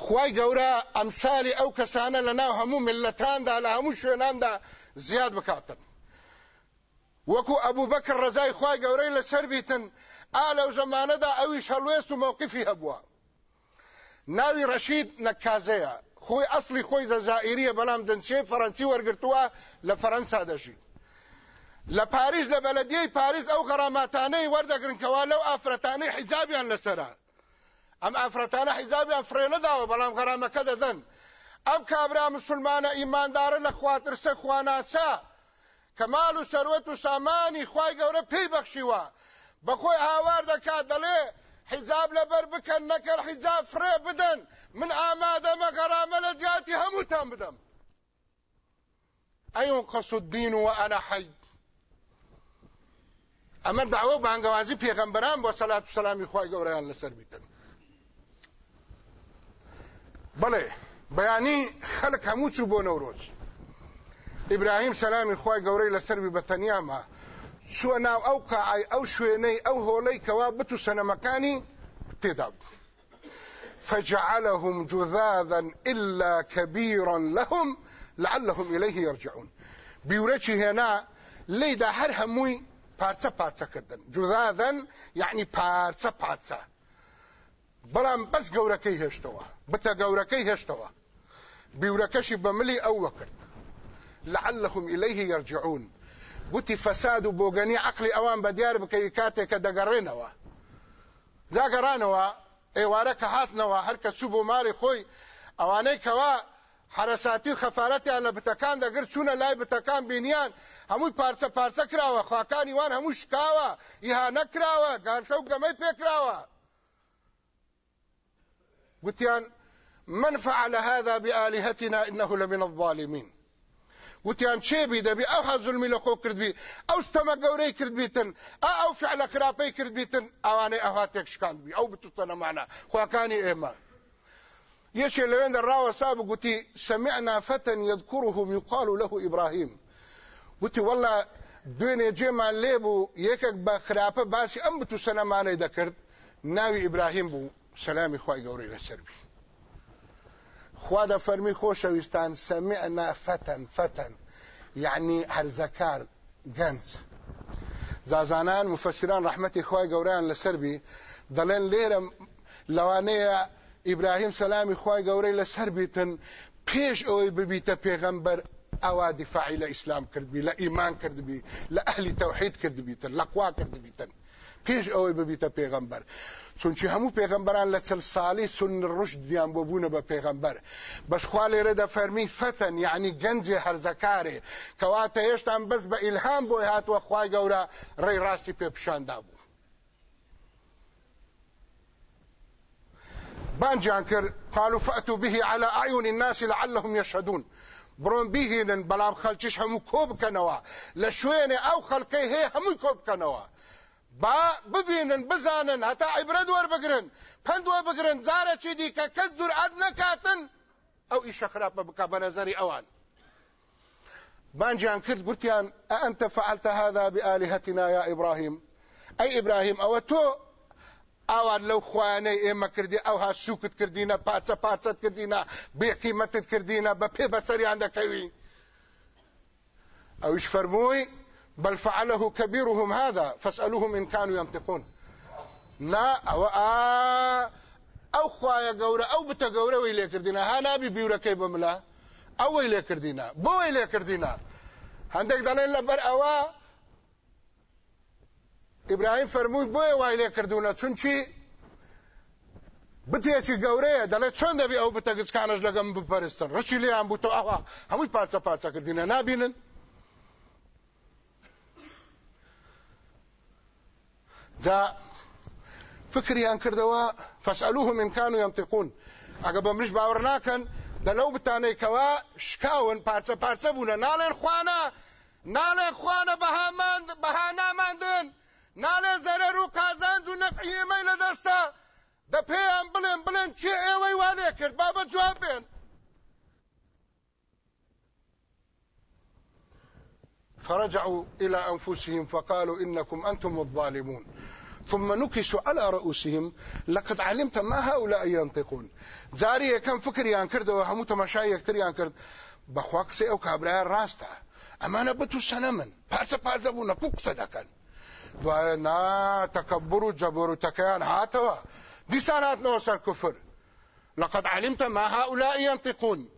[SPEAKER 1] خی گەورە ئەمسالی ئەو کەسانە لە ناو هەموو ملەتاندا لە هەموو شوێناندا زیاد بکاتن. وەکو ئەبوو بەکر ڕزای خی گەورەی لەسەر بیتن ئا لەو زمانەدا ئەویش هەڵوێست و مووقفی هەبووە. ناوی ڕەشید نەکازەیە. خۆی ئەسلی خۆی دەزائریە بەڵام جنچەی فەڕەنسی وەرگتووە لە فەرەنسا دەژی. لە پاریس لە بەلەدیەی پاریس ئەو غەراماتانەی وەردەگرنکەوە لەو ئافرەتانەی حیجابیان لەسرە ئەم ئافرەتانە حیجابیان فرێنەداوە بەڵام غەرامەکە دەدەن. ئەم کابرا مسلمانە ئیماندارە لە خواترسە خواناسا کەمال و سەروەت و سامانی خوای گەورە پێی بەخشیوە. بەخۆی هاوار دەکات دەڵێ حیزاب لەبەر بکەن نەکەر حیزاب فرێ بدەن من ئامادەمە گەرامە لە جیاتی هەمووتان بدەم ئەیونقەس الدین وأنا حی ئەمە داوە بانگەوازی پێغەمبەران بۆ سەلات و سەلامی خوای گەورەیان لەسەر بیتن بەڵێ بەیانی خەلک هەموو چوو بۆ نەورۆز ئیبراهیم سەلامی خوای گەورەی لەسەربی بەتەنیامە چووە ناو ئەو قاعی ئەو شوێنەی ئەو هۆڵەی کەوا بت و سەنەمەکانی تێدا فجعلهم جذاذا إلا كبيرا لهم لعلهم إليه يرجعون. بيورتشي هنا ليدا هر هموي پارچە پارچەکردن جوذاذن یعنی پارچە پارچە بەڵام بەس گەورەکەی هێشتەوە بتە گەورەکەی هێشتەوە بیورەکەشی بەملی ئەو وەکرد لعلهم إليه يرجعون. گوتی فەساد و بۆگەنی عقلی ئەوان بە دیار بکەی کاتێک کە دەگەڕێنەوە جاگەڕانەوە ئێوارە کە هاتنەوە هەر کە چوو بۆ ماری خۆی ئەوانەی کەوا حرەساتی و خەفارەتیان لە بتەکان دەگر چوونە لای بتەکان بینیان هەمووی پارچە پارچە کراوە خواکانی وان هەموو شکاوە ئیها نەکراوە گوتیان من فعل هذا بآلهتنا إنه لمن الظالمين؟ وتیان چێبی دەبی ئەو ها زلمی لە خۆ کردبی ئەو ستەمە گەورەی کردبیتن ئەو فعلە خراپەی کردبیتن ئەوانەی ئەها تێک شکاندبی ئەو بتوتە نەمانە خواکانی ئێمە یەکێ لەوێن دەڕاوە ساب گوتی سمعنا فتى يذكرهم يقال له إبراهيم. گوتی والله دوێنێ جێمان لێبوو یەکێک بە خراپە باسی ئەم بتو سەنەمانەی دەکرد ناوی ئیبراهیم بوو سەلامی خوای گەورەی لەسەربی خوا دە فەرمی خۆشەویستان سەمیعنا فەتەن فەتەن یعنی هەرزەکار گەنج. زازانان مفسران ڕحمەتی خوای گەوریان لەسەربی دەڵێن لێرە لەوانەیە ئیبراهیم سەلامی خوای گەورەی لەسەر بیتن پێش ئەوەی ببیتە پێغەمبەر ئەوا دیفاعی لە ئیسلام کردبی لە ئیمان کردبی لە ئەهلی تەوحید کردبیتن لە خوا کردبیتن. پێش ئەوەی ببیتە پێغەمبەر. چونچی هەموو پێغەمبەران لە چل ساڵی سن ڕشدیان بۆ بوونە بە پێغەمبەر. بەشخوا لێرەدا فەرمی فەتەن یعنی گەنجێ هەرزەکارێ. کەواتە هێشتان بەس بە ئیلهام بۆی هاتووە خوای گەورە ڕێی ڕاستی پێپشاندا بوو. بانجان کرد قالوا فأتوا به على أعين الناس لعلهم يشهدون. بڕۆن بیهێنن بەڵام خەلکیش هەموو کۆ بکەنەوە. لە شوێنێ ئەو خەڵکەی هەیە هەمووی کۆ بکەنەوە. با ببینن بزانن هەتا عیبرەت وەربگرن. پندوە بگرن جارێکی دیکە کەس جورئەت نەکاتن ئەو ئیشە خراپە بکە بە نەزەری ئەوان. بانجیان کرد گوتیان أأنت فعلت هذا بآلهتنا يا إبراهيم أي إبراهيم أو تو ئاوان لەو خوانەی ئێمە کردی ئەوها سوکت کردینە پاچە پاچەت کردینە بێقیمەتت کردینە بە پێ بەسەریان دەکەوی. ئەوش فەرمووی بل فعله كبيرهم هذا فاسألوهم إن كانوا ينطقون. نا أو آ أو خوايا قورة أو بتا قورة ويلي كردينا ها نابي بيورا كي بملا؟ أو ويلي كردينا بو ويلي كردينا هندك دانين لبر أوا ئیبراهیم فەرمووی بۆیە وای لێ کردوونە چونچی بتێکی گەورەیە دەڵێت چۆن دەبی ئەو بتەگچکانش لەگەم بپەرستن ڕچی لێیان بوو تۆ ئەوە هەمووی پارچە پارچە کردینە نابینن؟ جا فکریان کردەوە فەسألوهم إن كانوا ينطقون. ئەگە بە منش باوەڕ ناکەن دەلەو بتانەی کەوا شکاون پارچە پارچە بوونە ناڵێن خوانە ناڵێن خوانە بەهامان بەهاناماندن ناڵێ زەرەر و قازاند و نەفعیمەی لە دەستە دە پێیان بڵێن بڵێن چێ ئێوەی وانێ کرد؟ بابە جواب بێن فرجعوا إلى أنفسهم فقالوا إنكم أنتم الظالمون. ثم نكسوا على رؤوسهم لقد علمت ما هؤلاء ينطقون. جاري كم فكر يان كرد وهمو تماشا يكتر يان كرد بخوا قسي أو كابرا راستا امانه بتو سنمن پارسا پارسا بو قسا دکن دوای نا تکبر و جبروتەکەیان هاتەوە دیسان هاتنەوە سەر کوفر لقد علمت ما هؤلاء ينطقون.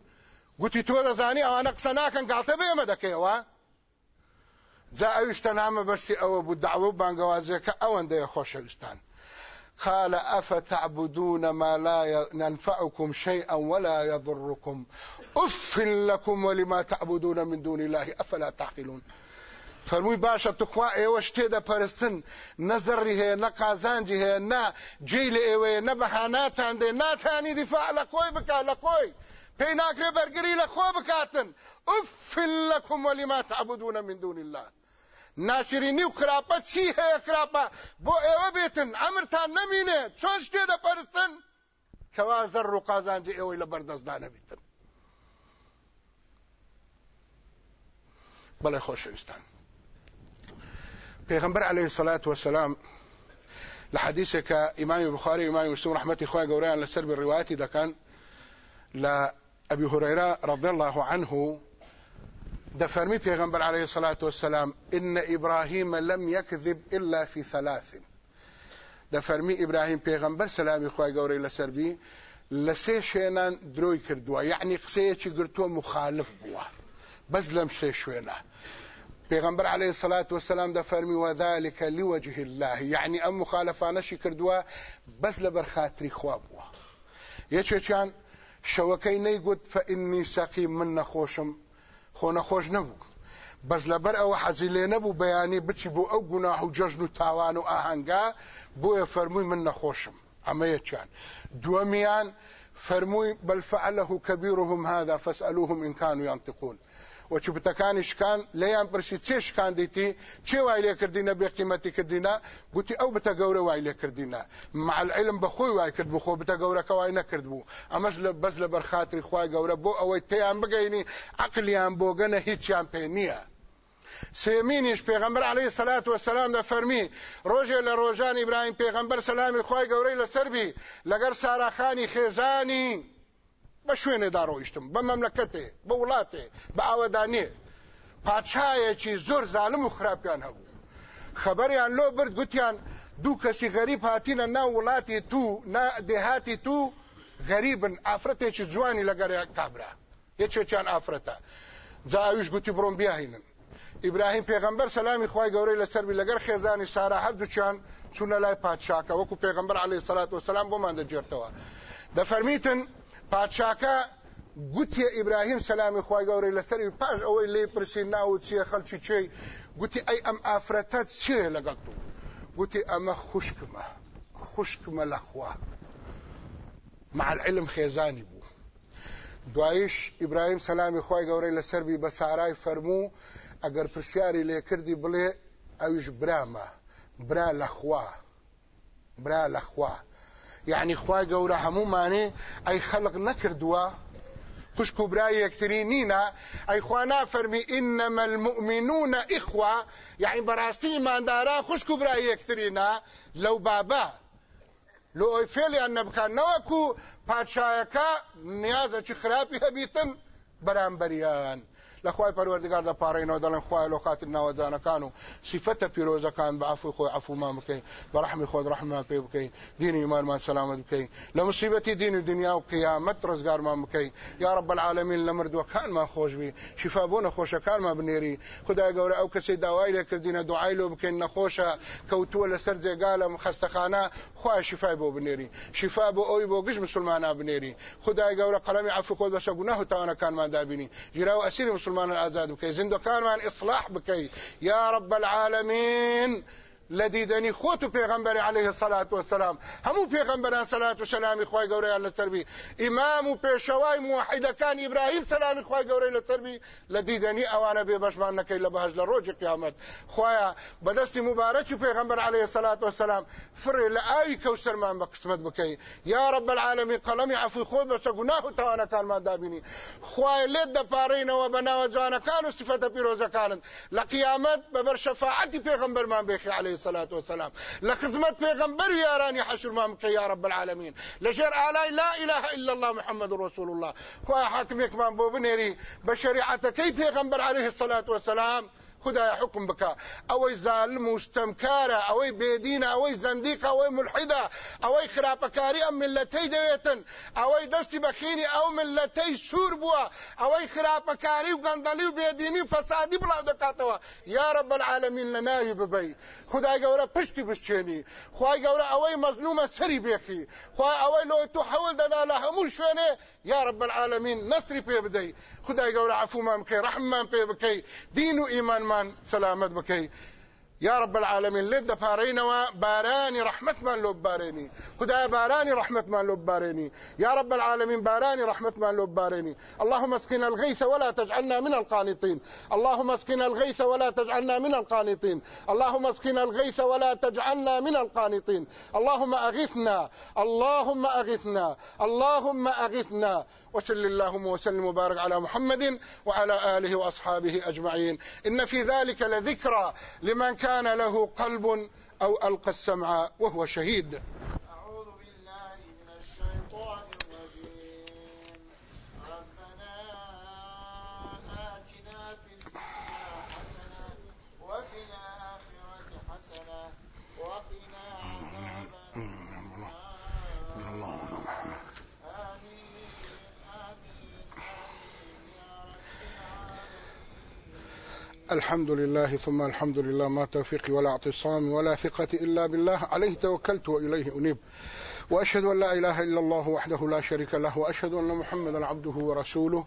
[SPEAKER 1] گوتی تۆ دەزانی ئەوانە قسە ناکەن گاڵتە بێمە ئەویشتە نامە بەستی ئەوە بوو دعوە و بانگەوازیەکە ئەوەندەیە خۆشەویستان. قال أفتعبدون ما لا ينفعكم شيئا ولا يضركم. أف لكم ولما تعبدون من دون الله أفلا تعقلون. فەرمووی باشە توخوا ئێوە شتێ دەپەرستن. نەزەڕی هەیە نە قازانجی هەیە نا جێی لە ئێوەیە نە بەهاناتان دێ ناتانی دیفاع لە خۆی بکات لە خۆی. پێی ناکرێ بەرگری لە خۆ بکاتن. ئوفل لەکم وەلیما تعبدون من دون الله. ناشرینی و خراپە چی هەیە خراپە؟ بۆ ئێوە بێتن ئەمرتان نەمینێ. چۆن شتێ دەپەرستن کەوا زەر و قازانجی ئێوەی لە بەردەستدا نەبیتن. بەڵێ پیغمبر علیه الصلاة والسلام لحديث كإمام البخاري وإمام مسلم رحمة إخوان قوريان لسر بالرواية ده كان لأبي هريرة رضي الله عنه ده فرمي پیغمبر عليه الصلاة والسلام إن إبراهيم لم يكذب إلا في ثلاث. ده فرمي إبراهيم پیغمبر سلامي إخوان قوري لسر بي لسي شينان دروي كردوا يعني قسيتي قرتوا مخالف بوا بس لم سي شوينه پیغمبر علیه الصلاة والسلام دا فرمی وذلك لوجه الله. يعني ام مخالفانشی کردووە بەس لەبەر خاتری خوا بووە. یەکێکیان شەوەکەی نەیگوت فإني سەقیم من نەخۆشم. خۆ نەخۆش نەبوو. بەس لەبەر ئەوە حەزی لێ نەبوو بەیانی بچی بۆ ئەو گوناح و جەژن و تاوان و ئاهەنگا بۆیە فەرمووی من نەخۆشم. ئەمە یەکیان دووەمیان فەرمووی بل فعله كبيرهم هذا فاسألوهم إن كانوا ينطقون. و چوبتەکانی شکان لەیان پرسی چێ شکان دیتی؟ چێ وای لێ کردینە؟ بێ قیمەتی کردینە؟ گوتی ئەو بتە گەورە وای لێ کردینە. مع العلم بەخۆی وای کرد بخۆ بتە گەورەکە وای نەکرد بوو. ئەمەش لە بەس لە بەرخاتری خوای گەورە بۆ ئەوەی تیان بگەینی عقلیان بۆگەنە هیچیان پێ نییە. سێمینیش پێغمبەر عليه الصلاة والسلام ده فەرمی ڕۆژێ لە ڕۆژان ئیبراهیم پێغمبەر سەلامی خوای گەورەی لەسەربی لەگەر ساراخانی خێزانی بە شوێنێدا ڕۆیشتم بە مەملەکەتێ بە وڵاتێ بە ئاوەدانێ. پاچایەکی زۆر زانم و خراپیان هەبوو. خەبەریان لۆ برد گوتیان دوو کەسی غەریب هاتینە ناو وڵاتی تو دێهاتی تو غەریبن ئافرەتێکی جوانی لەگەر کابرا. یەکێکیان ئافرەتە. جا ئەویش گوتی بڕۆم بیاهینن. ئیبراهیم پێغمبەر سەلامی خوای گەورەی لەسەروی لەگەر خێزانی سارا هەردووچیان چوونە لای پادشاکە. وەکو پێغمبەر عەلەیهی سەلات وسەلام بۆمان دەجێرتەوە دەفەرمیتن پادشاکە گوتی ئیبراهیم سەلامی خوای گەورەی لەسەری پاش ئەوەی لێ پرسی ناو چیە خەلکی چێی. گوتی ئەی ئەم ئافرەتەت چێ لەگەڵ تو؟ گوتی ئەمە خوشکمە خوشکمە لەخوا. مع العلم خێزانی بوو. دوایش ئیبراهیم سەلامی خی گەورەی لەسەربی بە سارای فەرموو ئەگەر پرسیاری لێکردی بڵێ ئەویش برامە برا لەخوا برا لەخوا. یعنی خی گەورە هەمومانێ ئەی خەلق نەکردووە. خوشک و برای یەکتری نینە ئەیخوا نافەرمی ئینەمە المؤمنونە ئیخوا یعنی بەڕاستی ئیمانداران خوشک و برای یەکترینە لەو بابە لۆ ئەوی فێلیان نەبکان نەوەکو پادشایەکە نیازە چی خراپی هەبیتن؟ بەرامبەریان. لەخوای پەروەردگار دەپارڕینەوە دەڵێن خوای لۆقاتت ناوەجانەکان و سیفەتە پیرۆزەکان بە عفوی خۆی عفومان بکەین بە ڕحمی خۆت ڕحمان پێ بکەین دینی ایمانمان سلامت بکەین لە مصیبەتی دین و دنیا و قیامەت ڕزگارمان بکەین. یا رب العالمین لە مردووەکانمان خۆشبی شفا بۆ نەخۆشەکانمان بنێری. خدای گەورە ئەو کەسی داوای لێکردینە دوعای لۆ بکەین نەخۆشە کەوتووە لەسەر جێگا لە خەستەخانە خوای شفای بۆ بنێری. شفا بۆ ئەوی بۆ گشت مسلمانە بنێری. خدای گەورە قەڵەمی عفو خۆت بەسە گوناه و تاوانەکانمان دابینی. ژیرا و ئەسیری مسلمانان ئازاد بکەی زیندەکانمان ئیصلاح بکەی یا رب العالمین لديدني خوت پیغمبر عليه الصلاة والسلام. همو پیغمبران صلاه و سلام خوای ګورې الله تربي امام پېښوای موحد کان إبراهيم سلام خوای ګورې الله تربي لديدني اوانه به بشمان نکي له بهج لروج قیامت. خویا بدست مبارک پیغمبر عليه الصلاة والسلام فر لاي کوثر ما قسمت بکي يا رب العالمين قلم عفو خو بس گناه توانا کان ما دابني خوای لید د پارین و بنا و کان لقیامت ببر شفاعت پیغمبر ما بخي عليه عليه الصلاة والسلام. لخدمت پیغمبر یارانی حشر ما یا رب العالمین. لەژێر ئالای لا إله إلا الله محمد رسول الله. خوای حاکمێکمان بۆ بنێری بە شریعەتەکەی پیغمبر عليه الصلاة والسلام خدای حکم بکە ئەوەی زالم و شتەمکارە ئەوەی بێدینە ئەوەی زەندیق ئەوەی ملحیدا ئەوەی خراپەکاری ئەم ملەتەی دەوێتن ئەوەی دەستی بەخینی ئەو ملەتەی سوور بووە ئەوەی خراپەکاری و گەندەلی و بێدینی و فەسادی بڵاو دەکاتەوە یا رب العالمین لە ناوی ببەی خدای گەورە پشتی بشتێنی خوای گەورە ئەوەی مەزلومە سەری بێخی خوای ئەوەی لۆی تو حەول دەدا لە هەموو شوێنێ یا رب العالمین نەسری پێ بدەی خدای گەورە عفومان بکەی ڕەحممان پێ بکەی دین و ئیمانمان مان سلامت بکەی يا رب العالمين لد بارينوا باراني رحمت من لوب باريني. خدا باراني رحمت من لوب باريني. يا رب العالمين باراني رحمت من لوب باريني. اللهم اسقنا الغيث ولا تجعلنا من القانطين. اللهم اسقنا الغيث ولا تجعلنا من القانطين. اللهم اسقنا الغيث ولا تجعلنا من القانطين. اللهم أغثنا اللهم أغثنا اللهم أغثنا. وصل اللهم وسلم وبارك على محمد وعلى آله وأصحابه أجمعين. إن في ذلك لذكرى لمن كان له قلب أو ألقى السمع وهو شهيد. الحمد لله ثم الحمد لله ما توفيقي ولا اعتصامي ولا ثقتي إلا بالله عليه توكلت وإليه أنيب. وأشهد أن لا إله إلا الله وحده لا شريك له وأشهد أن محمدا عبده ورسوله.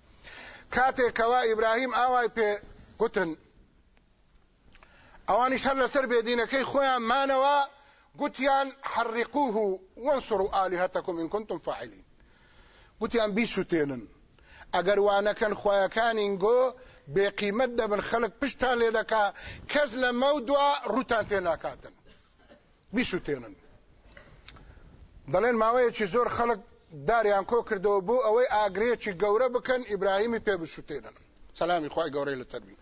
[SPEAKER 1] ويستان کاتێکەوە ئیبراهیم ئاوای پێ گوتن. ئەوانیش هەر لەسەر بێدینەکەی خۆیان مانەوە گوتیان حرقوه وانصروا آلهتكم إن كنتم فاعلين گوتیان بیسوتێنن ئەگەر وانەکەن خۆیەکانین گۆ بێقیمت دەبن خەڵک پشتان لێ دەکا کەس لە مەودووە ڕوتان تێ ناکاتن. بیسوتێنن دەڵێن ماوەیەکی زۆر خەڵک داریان کۆ کردەوە بۆ ئەوەی ئاگرێکی گەورە بکەن ئیبراهیمی پێ بشوتێنن. سەلامی خی گەورەی لەسەربی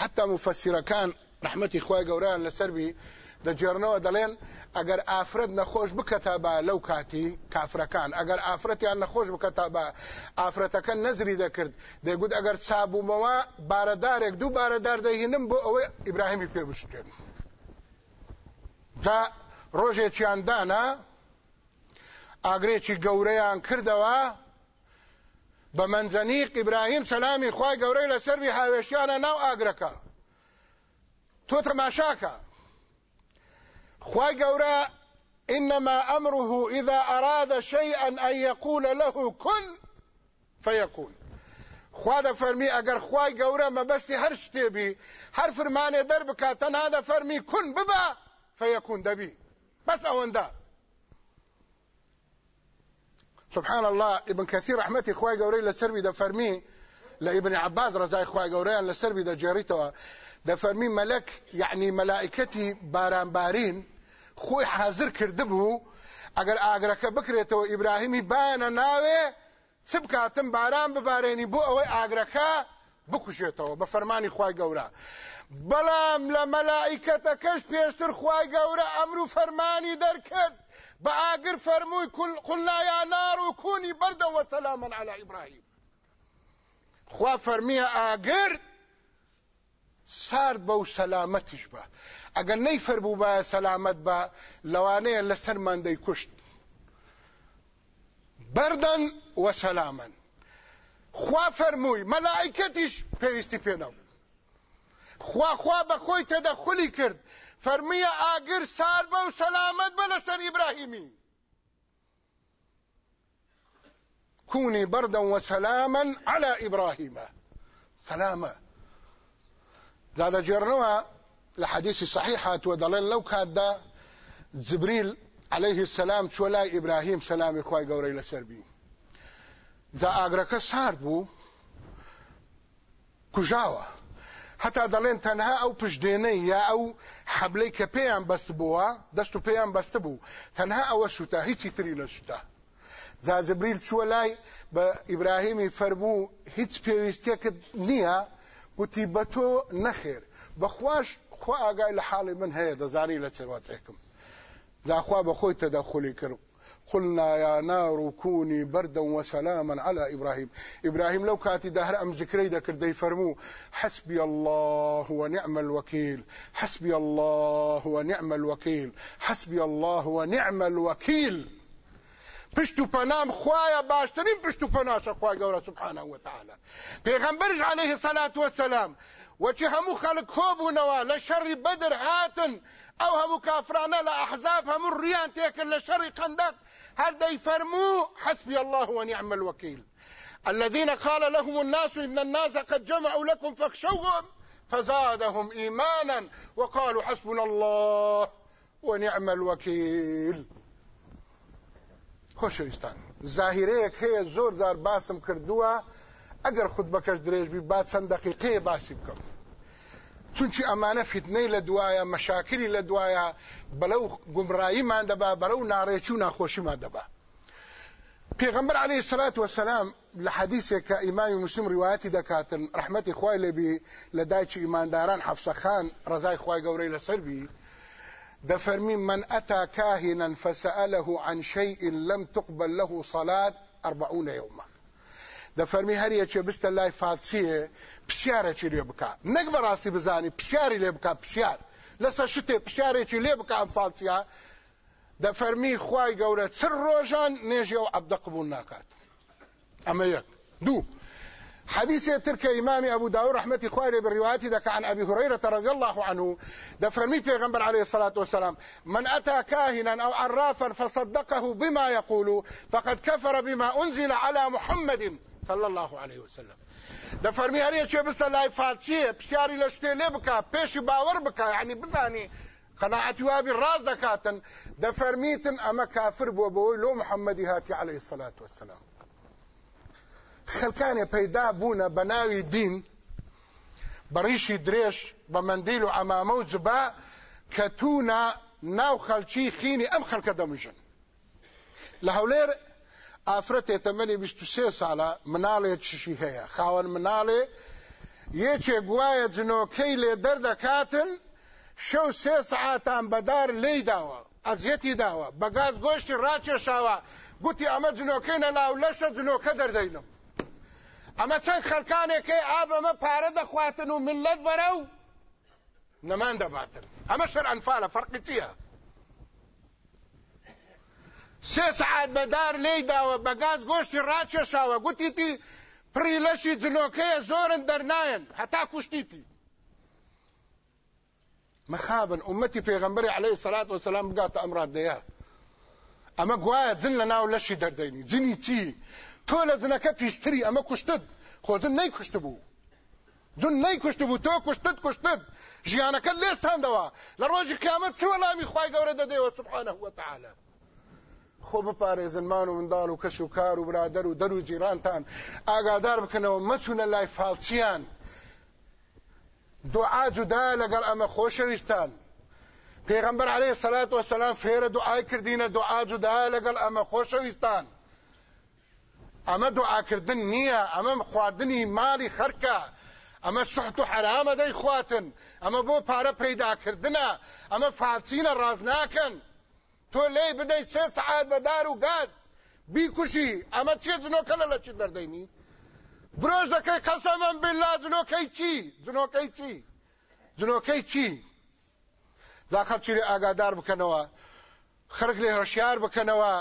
[SPEAKER 1] حتا مفەسیرەکان ڕحمەتی خی گەوریان لەسەربی دەجێرنەوە دەڵێن ئەگەر ئافرەت نەخۆش بکەتا بە لەو کاتی کافرەکان ئەگەر ئافرەتیان نەخۆش بکەتا بە ئافرەتەکە نەزری دەکرد دەیگوت ئەگەر چابوومەوە بارەدارێک دوو بارەدار دەهێنم بۆ ئەوەی ئیبراهیمی پێ بشتێن تا ڕۆژێکیاندانە ئاگرێکی گەورەیان کردەوە بە منجەنیق ئیبراهیم سەلامی خوای گەورەی لەسەروی هاوێشیانە ناو ئاگرەکە. تۆ تەماشاکە. خوای گەورە إنما أمره إذا أراد شيئا أن يقول له كن فيكون. خوا د فرمی اگر خوای ګوره مبستی هر شته بی هر فرمانه در بکا تنها د فرمی کن ببا فیکون دبی بس اوندا سبحان الله ابن كثير رحمتي خوای ګوري لسربي د فرمي لابن عباس رضای خوای ګوري لسربي د جریته د فرمي ملک يعني ملائكتي باران بارين خوی حاضر کرده بو اگر ئاگرەکە بکرێتەوە ئیبراهیمی بایەنە ناوێ چ بکاتم باران ببارێنی بۆ ئەوەی ئاگرەکە بکوشێتەوە بە فەرمانی خوای گەورە بەڵام لە مەلائیکەتەکەش پێشتر خوای گەورە ئەمر و ئاگر فەرمووی قلنا یا نار و کونی بەردە وەسەلامن على ئیبراهیم خوا فەرمیە ئاگر سارد بە و سەلامەتیش بە ئەگەر نەیفەر بوو بە سەلامەت بە لەوانەیە لەسەرمان دەیکوشت بەردەن وەسەلامن خوا فەرمووی مەلائکەتیش پێویستی پێنەوە خوا خوا بە خۆی تەدەخلی کرد. فەرمیە ئاگر سار بە و سەلامەت بە لەسەر ئیبراهیمی كوني بردا وسلاما على إبراهيم سلامة. زاد جرنوا لحديث صحيحة ودلين لو كاد جبريل عليه السلام چولا إبراهيم سلامي خواهي قوري لسربي ذا ئاگرەکە سارد بوو کوژاوە هەتا دەڵێن تەنها ئەو پشتێنەی یا ئەو حەبلەی کە پێیان بەست بووە دەست و پێیان بەستە بوو. تەنها ئەوە سوتا هیچی تری لە سوتا زازبریل چووە لای بە ئیبراهیمی فەرموو هیچ پێویستێکت نییە گوتی بە تۆ نەخێر. بەخواش خوا ئاگای لە حاڵی من هەیە دەزانی لە چێواتێکم داخوا بە خۆی تەدەخلی کرد. قلنا يا نار كوني بردا وسلاما على إبراهيم. إبراهيم لو كاتي دهر أم ذكري ذكر دي فرمو حسبي الله ونعم الوكيل. حسبي الله ونعم الوكيل. حسبي الله ونعم الوكيل. پشتو پنام خوایا باشترین پشتو پناش خوای گورا سبحانه و تعالی. پیغمبرش علیه الصلاة والسلام وچه همو خلق خوبونوا لشر بدر هاتن أو همو كافرانا لأحزاب همو الريان تيكن لشر خندق هل دي فرمو؟ حسبي الله ونعم الوكيل. الذين قال لهم الناس إن الناس قد جمعوا لكم فاخشوهم فزادهم إيمانا وقالوا حسبنا الله ونعم الوكيل. خۆشەویستان زاهیرەیەک هەیە زۆردار باسم کردووە ئەگەر خود بەکەش درێژ بی با چەند دقیقەیە باسی بکەم چونچی ئەمانە فیتنەی لە دوایە مەشاکری لە دوایە بەلەو گومڕاییمان دەبا بەرەو ناڕێکی و ناخۆشیمان دەبا پێغمبەر عليه الصلاة والسلام لە حەدیثێکە ئیمامی مسلم ڕواەتی دەکاتن ڕحمەتی خوای لێبی لە دایکی ئیمانداران حەفسەخان ڕزای خوای گەورەی لەسەر بی. دفرمي من أتى كاهنا فسأله عن شيء لم تقبل له صلاة أربعون يوما دفرمي هريا چه بست الله فاتسيه پسیاره چه لێ بکا؟ نەک بەڕاستی بزانی پسیاری لێ پسیار. لەسەر شتێ پسیارێکی لێ بکە ئەم فالسیا دەفەرمی خوای گەورە چر ڕۆژان نێژێ و عەبدە قبول ناکات. ئەمە یەک دوو حديث ترك إمام أبو داود رحمة إخواني بالروايات ذاك عن أبي هريرة رضي الله عنه ده فرمي پیغمبر عليه الصلاة والسلام من أتى كاهنا أو عرافا فصدقه بما يقول فقد كفر بما أنزل على محمد. صلى الله عليه وسلم. ده فرمي هريا شو بس لا فاتشي بشاري لشتي لبكا بيش باور بكا. يعني بزاني قناعتي وابي الراز دكاتن. ده فرميتن أما كافر بوبوي لو محمد هاتي عليه الصلاة والسلام. خەلکانێ پەیدا بوونە بە ناوی دین. بەڕیشی درێژ بە مندیل و ئەمامە و جبا کە ناو خەلکی خینی ئەم خەلکە دەمژن لە هەولێر ئافرەتێ تەمەنی 23 ساڵە مناڵێ چشی هەیە. خاوەن مناڵێ یەکێ گوایە جنۆکەی لێ دەردەکاتن شەو سێ سعاتان بەدار لی داوە ئەزیەتی داوە. بەگاز گۆشتی ڕاکێشاوە گوتی ئەمە جنۆکەی نەلاو لەشە جنۆکە دەردەینم. ئەمە چەند خەلکانێکی ئابەمە پارە دەخواتن و ملت بەرە و نەمان دەباتن. ئەمە شەر ئەنفالە فەرقی چییە؟ سێ سعات بەدار لێی داوە بەگاز گۆشتی ڕاکێشاوە گوتیتی پڕی لەشی جنۆکەیە زۆرن دەرنایەن هەتا کوشتیتی. مخابن ئومەتی پێغەمبەری عەلەیهی سەلات وسەلام بگاتە ئەم ڕادەیە ئەمە گوایە جن لە ناو لەشی دەردەینی. جنی چی؟ تۆ لە جنەکە پیشتری ئەمە کوشتت. خۆ جن نەیکوشت بوو. جن نەیکوشت بوو تۆ کوشتت کوشتت. ژیانەکە لێستاندەوە. لە ڕۆژی قیامەت چ وەڵامی خوای گەورە دەدەیەوە؟ سبحانه وتعالى خۆ بپارێزن مان و منداڵ و کەس و کار و برادەر و دەر و جیرانتان. ئاگادار بکەنەوە مەچونە لای فالچیان دوعا جودا لەگەڵ ئەمە خۆشەویستان. پێغەمبەر عەلەیهی سەلات وەسەلام فێرە دوعای کردینە دوعا جودا لەگەڵ ئەمە خۆشەویستان. ئەمە دوعاکردن نییە ئەمە خواردنی مالی خەرکە. ئەمە سحت و حرامە دەی خواتن ئەمە بۆ پارە پەیداکردنە ئەمە فالچینە ڕاز ناکەن. تۆ لێی بدەی سێ سعات بەدار و گاز. بیکوشی ئەمە چێ جنۆکە لە چی دەردەینی؟ برۆژ دەکەی قەسەمەم بالله جنۆکەی چی؟ جنۆکەی چی؟ جنۆکەی چی؟ دا خەڵکی ئاگادار بکەنەوە؟ خەرک لێ هۆشیار بکەنەوە؟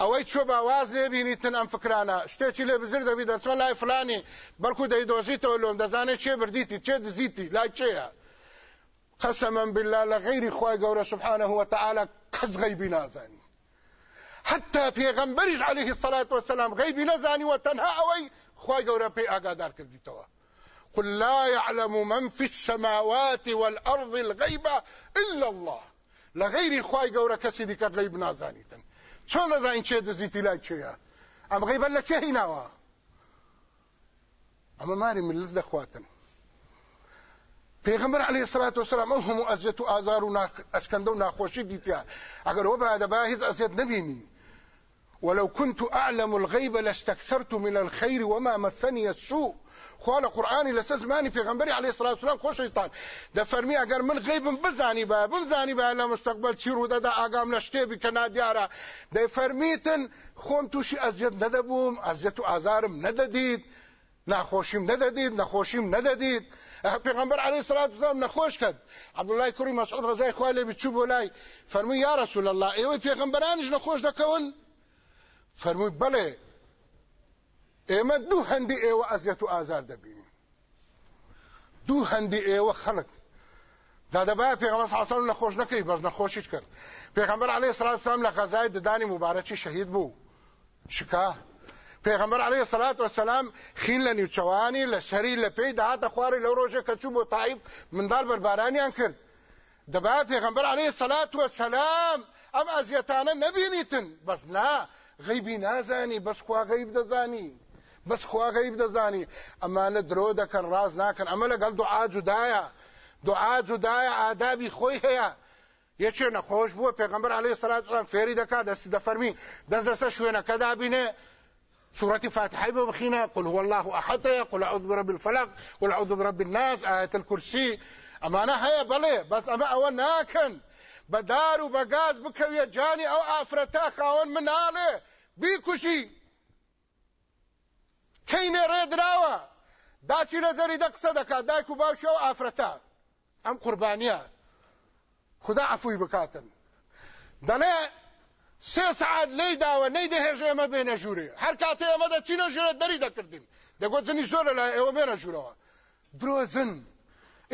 [SPEAKER 1] ئەوەی چۆ باواز لێبینیتن ئەم فکرانە؟ شتێکی لێ بزر دەبی دەچمە لای فلانی بەڵکو دەیدۆزیتەوە لۆم دەزانێت چێ بردیتی چێ دزیتی لای چێە قسما بالله لغير خوای گەورە سبحانه وتعالى کەس غیبی نازانی حتى پێغەمبەریش عليه الصلاة والسلام غیبی نزانی و تەنها ئەوەی خوای گەورە پێی ئاگادار قل لا يعلم من في السماوات والأرض الغيب إلا الله. لغير خواي قورا كسي دي كات غيب نازانيتن چۆن دەزانین چێ دەزیتی لای چێە ئەم غیبەت لە چێ هیناوە؟ ئەمە ماری ملز دەخواتن. پێغمبەر علیه الصلاة والسلام ئەو هەموو ئەزیەت و و ئەشکەندە و ناخۆشی دیتیا ئەگەر وە بەدەبا هیچ ئەزیەت نبینی. ولو كنت أعلم الغيب لاستكثرت من الخير وما مسني السوء. خوا لە قورآانی لەسە زمانی پێغمبەری علیه الصلاة والسلام خۆشەویستان دەفەرمی ئەگەر من غیبم بزانی با بمزانی با لە مستقبل چی ڕوودەدا ئاگام لە شتێبی کە نادیارە دەیفەرمیتن خۆم تووشی ئەزیەت نەدەبووم ئەزیەت و ئازارم نەدەدیت ناخۆشیم نەدەدیت نەخۆشیم نەدەدیت پێغمبەر علیه الصلاة والسلام نەخۆش کرد عبدالله کوڕی مەسعود ڕزای خوا لێ بچوو بۆ لای فەرمووی یا رسول الله ئێوەی پێغمبەرانیش نەخۆش دەکەون؟ فەرمووی بەڵێ ئێمە دوو هەندی ئێوە ئەزیەت و ئازار دەبینین دوو هەندی ئێوە خەڵک. زادەبایە پێغەمبەر صلی الله علیه و نەخۆش نەکەی بەس نەخۆشیش کرد. پێغەمبەر علیه الصلاة والسلام لە غەزای ددانی مبارەکی شەهید بوو. شکا. پێغەمبەر علیه الصلاة والسلام خین لە نیوچەوانی لە شەری لە پێی داهاتە خوارێ لەو ڕۆژێ کە چوو بۆ تایب منداڵ بەربارانیان کرد. دەبا پێغەمبەر علیه الصلاة والسلام ئەم ئەزیەتانە نەبینیتن. بەس نا غیبی نازانی بەس خوا غیب دەزانی بس خوا غیب دەزانی. ئەمانە درۆ دەکەن ڕاز ناکەن. ئەمە لەگەڵ دوعا جودایە. دوعا جودایە ئادابی خۆی هەیە. یەکێ نەخۆش بووە پێغەمبەر عەلەیهی سەلات وسلام فێری دەکات دەستی دەفەرمی دەست لەسەر شوێنەکەدا بینێ سورة فاتحة بخينا قل هو الله أحد قل أعوذ برب الفلق قل أعوذ برب الناس آية الكرسي. أما أنا هيا بلي بس أما أول ناكن. بدار وبقاز بكوية جاني أو آفرتا خاون من آله بيكوشي. کەینێ ڕێدراوە داچی لە زەری دە قسە دەکات دایک و باوشە و ئافرەتە خدا عفوی بکاتن دەڵێ سێ سعات لی داوە نەی دەهێژ ئێمە بێنە ژوورێ هەر کاتێ ئەمە دەچینە ژێرە دەری دەکردین دەگوت زنی زۆر لە ئێوە بێنە ژوورەوە. درۆزن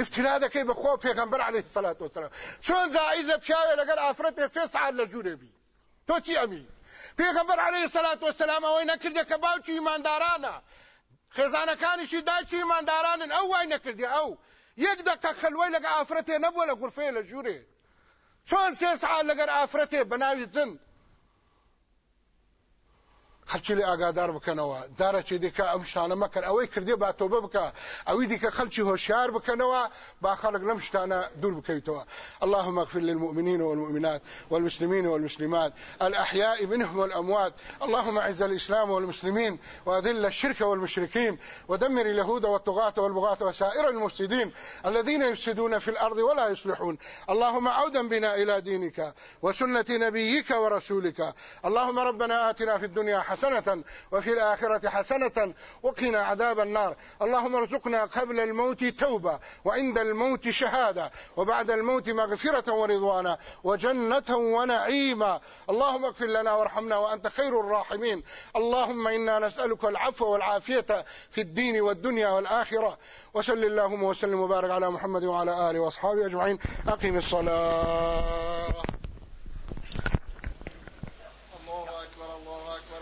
[SPEAKER 1] افترا دەکەی بەخۆ پێغەمبەر عەلەیهی سەلات وسەلام چۆن جائزە پیاوێ لەگەر ئافرەتێ سێ سعات لە ژوورێ بی؟ تۆ چی ئەمی؟ پێغەمبەر عەلەیهی سەلات وسەلام ئەوەی نەکردێ کە باوکی ئیماندارانە. خێزانەکانیشی داچی ئیماندارانن ئەو وای نەکردی ئەو. یەک دەکە خەلوەی لەگە ئافرەتێ نەبووە لە گورفەیە لە ژوورێ. چۆن سێ سعات لەگەر ئافرەتێ بە ناوی جند خەلکی لێ ئاگادار بکەنەوە. دارەچێ دیکە ئەم شتانە مەکەن. ئەوەی با تۆبە بکە. ئەوی دیکە خەلکی هۆشیار بکەنەوە با خەڵک لەم شتانە دوور اللهم اغفر للمؤمنين والمؤمنات والمسلمين والمسلمات. الأحياء منهم والأموات. اللهم اعز الإسلام والمسلمين. وأذل الشرك والمشركين. ودمر اليهود والطغاة والبغاة وسائر المفسدين الذين يفسدون في الأرض ولا يصلحون. اللهم عودا بنا إلى دينك وسنة نبيك ورسولك. اللهم ربنا آتنا في الدنيا حسنة حسنة وفي الآخرة حسنة وقنا عذاب النار. اللهم ارزقنا قبل الموت توبة وعند الموت شهادة وبعد الموت مغفرة ورضوانا وجنة ونعيما. اللهم اغفر لنا وارحمنا وأنت خير الراحمين. اللهم إنا نسألك العفو والعافية في الدين والدنيا والآخرة. وصل اللهم وسلم وبارك على محمد وعلى آله وأصحابه أجمعين. أقم الصلاة
[SPEAKER 2] الله أكبر الله أكبر